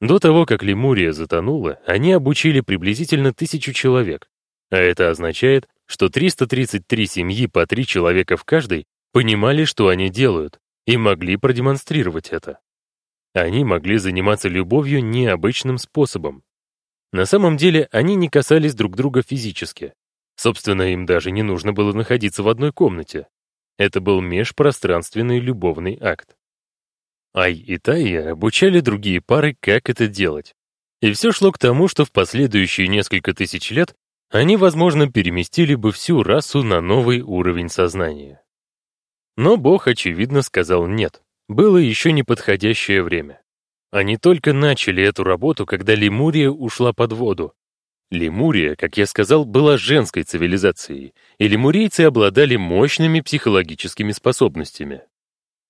A: До того, как Лемурия затонула, они обучили приблизительно тысячу человек, а это означает, что 333 семьи по три человека в каждой понимали, что они делают, и могли продемонстрировать это. Они могли заниматься любовью необычным способом. На самом деле они не касались друг друга физически. Собственно, им даже не нужно было находиться в одной комнате. Это был межпространственный любовный акт. Ай и Тайя обучали другие пары, как это делать. И все шло к тому, что в последующие несколько тысяч лет они, возможно, переместили бы всю расу на новый уровень сознания. Но Бог, очевидно, сказал «нет». Было еще неподходящее время. Они только начали эту работу, когда Лемурия ушла под воду. Лемурия, как я сказал, была женской цивилизацией, и лемурийцы обладали мощными психологическими способностями.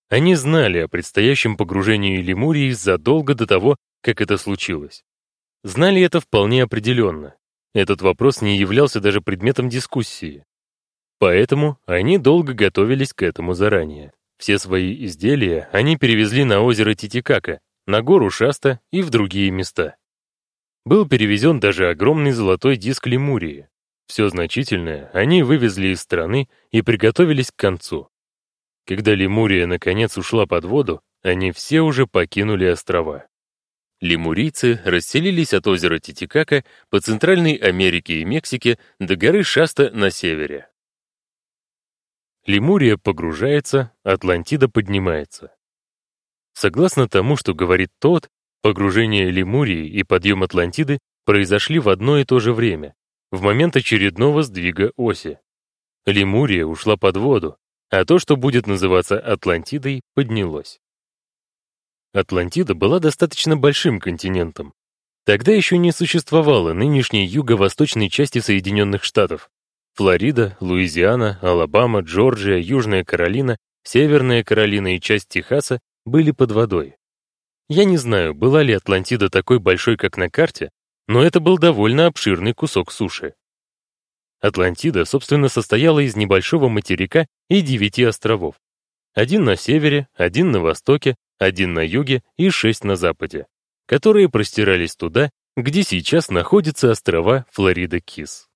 A: Они знали о предстоящем погружении Лемурии задолго до того, как это случилось. Знали это вполне определенно. Этот вопрос не являлся даже предметом дискуссии. Поэтому они долго готовились к этому заранее. Все свои изделия они перевезли на озеро Титикака, на гору Шаста и в другие места. Был перевезен даже огромный золотой диск Лемурии. Все значительное они вывезли из страны и приготовились к концу. Когда Лемурия наконец ушла под воду, они все уже покинули острова. Лемурийцы расселились от озера Титикака по Центральной Америке и Мексике до горы Шаста на севере. Лемурия погружается, Атлантида поднимается. Согласно тому, что говорит Тот, погружение Лемурии и подъем Атлантиды произошли в одно и то же время, в момент очередного сдвига оси. Лемурия ушла под воду, а то, что будет называться Атлантидой, поднялось. Атлантида была достаточно большим континентом. Тогда еще не существовало нынешней юго-восточной части Соединенных Штатов, Флорида, Луизиана, Алабама, Джорджия, Южная Каролина, Северная Каролина и часть Техаса были под водой. Я не знаю, была ли Атлантида такой большой, как на карте, но это был довольно обширный кусок суши. Атлантида, собственно, состояла из небольшого материка и девяти островов. Один на севере, один на востоке, один на юге и шесть на западе, которые простирались туда, где сейчас находятся острова Флорида-Кис.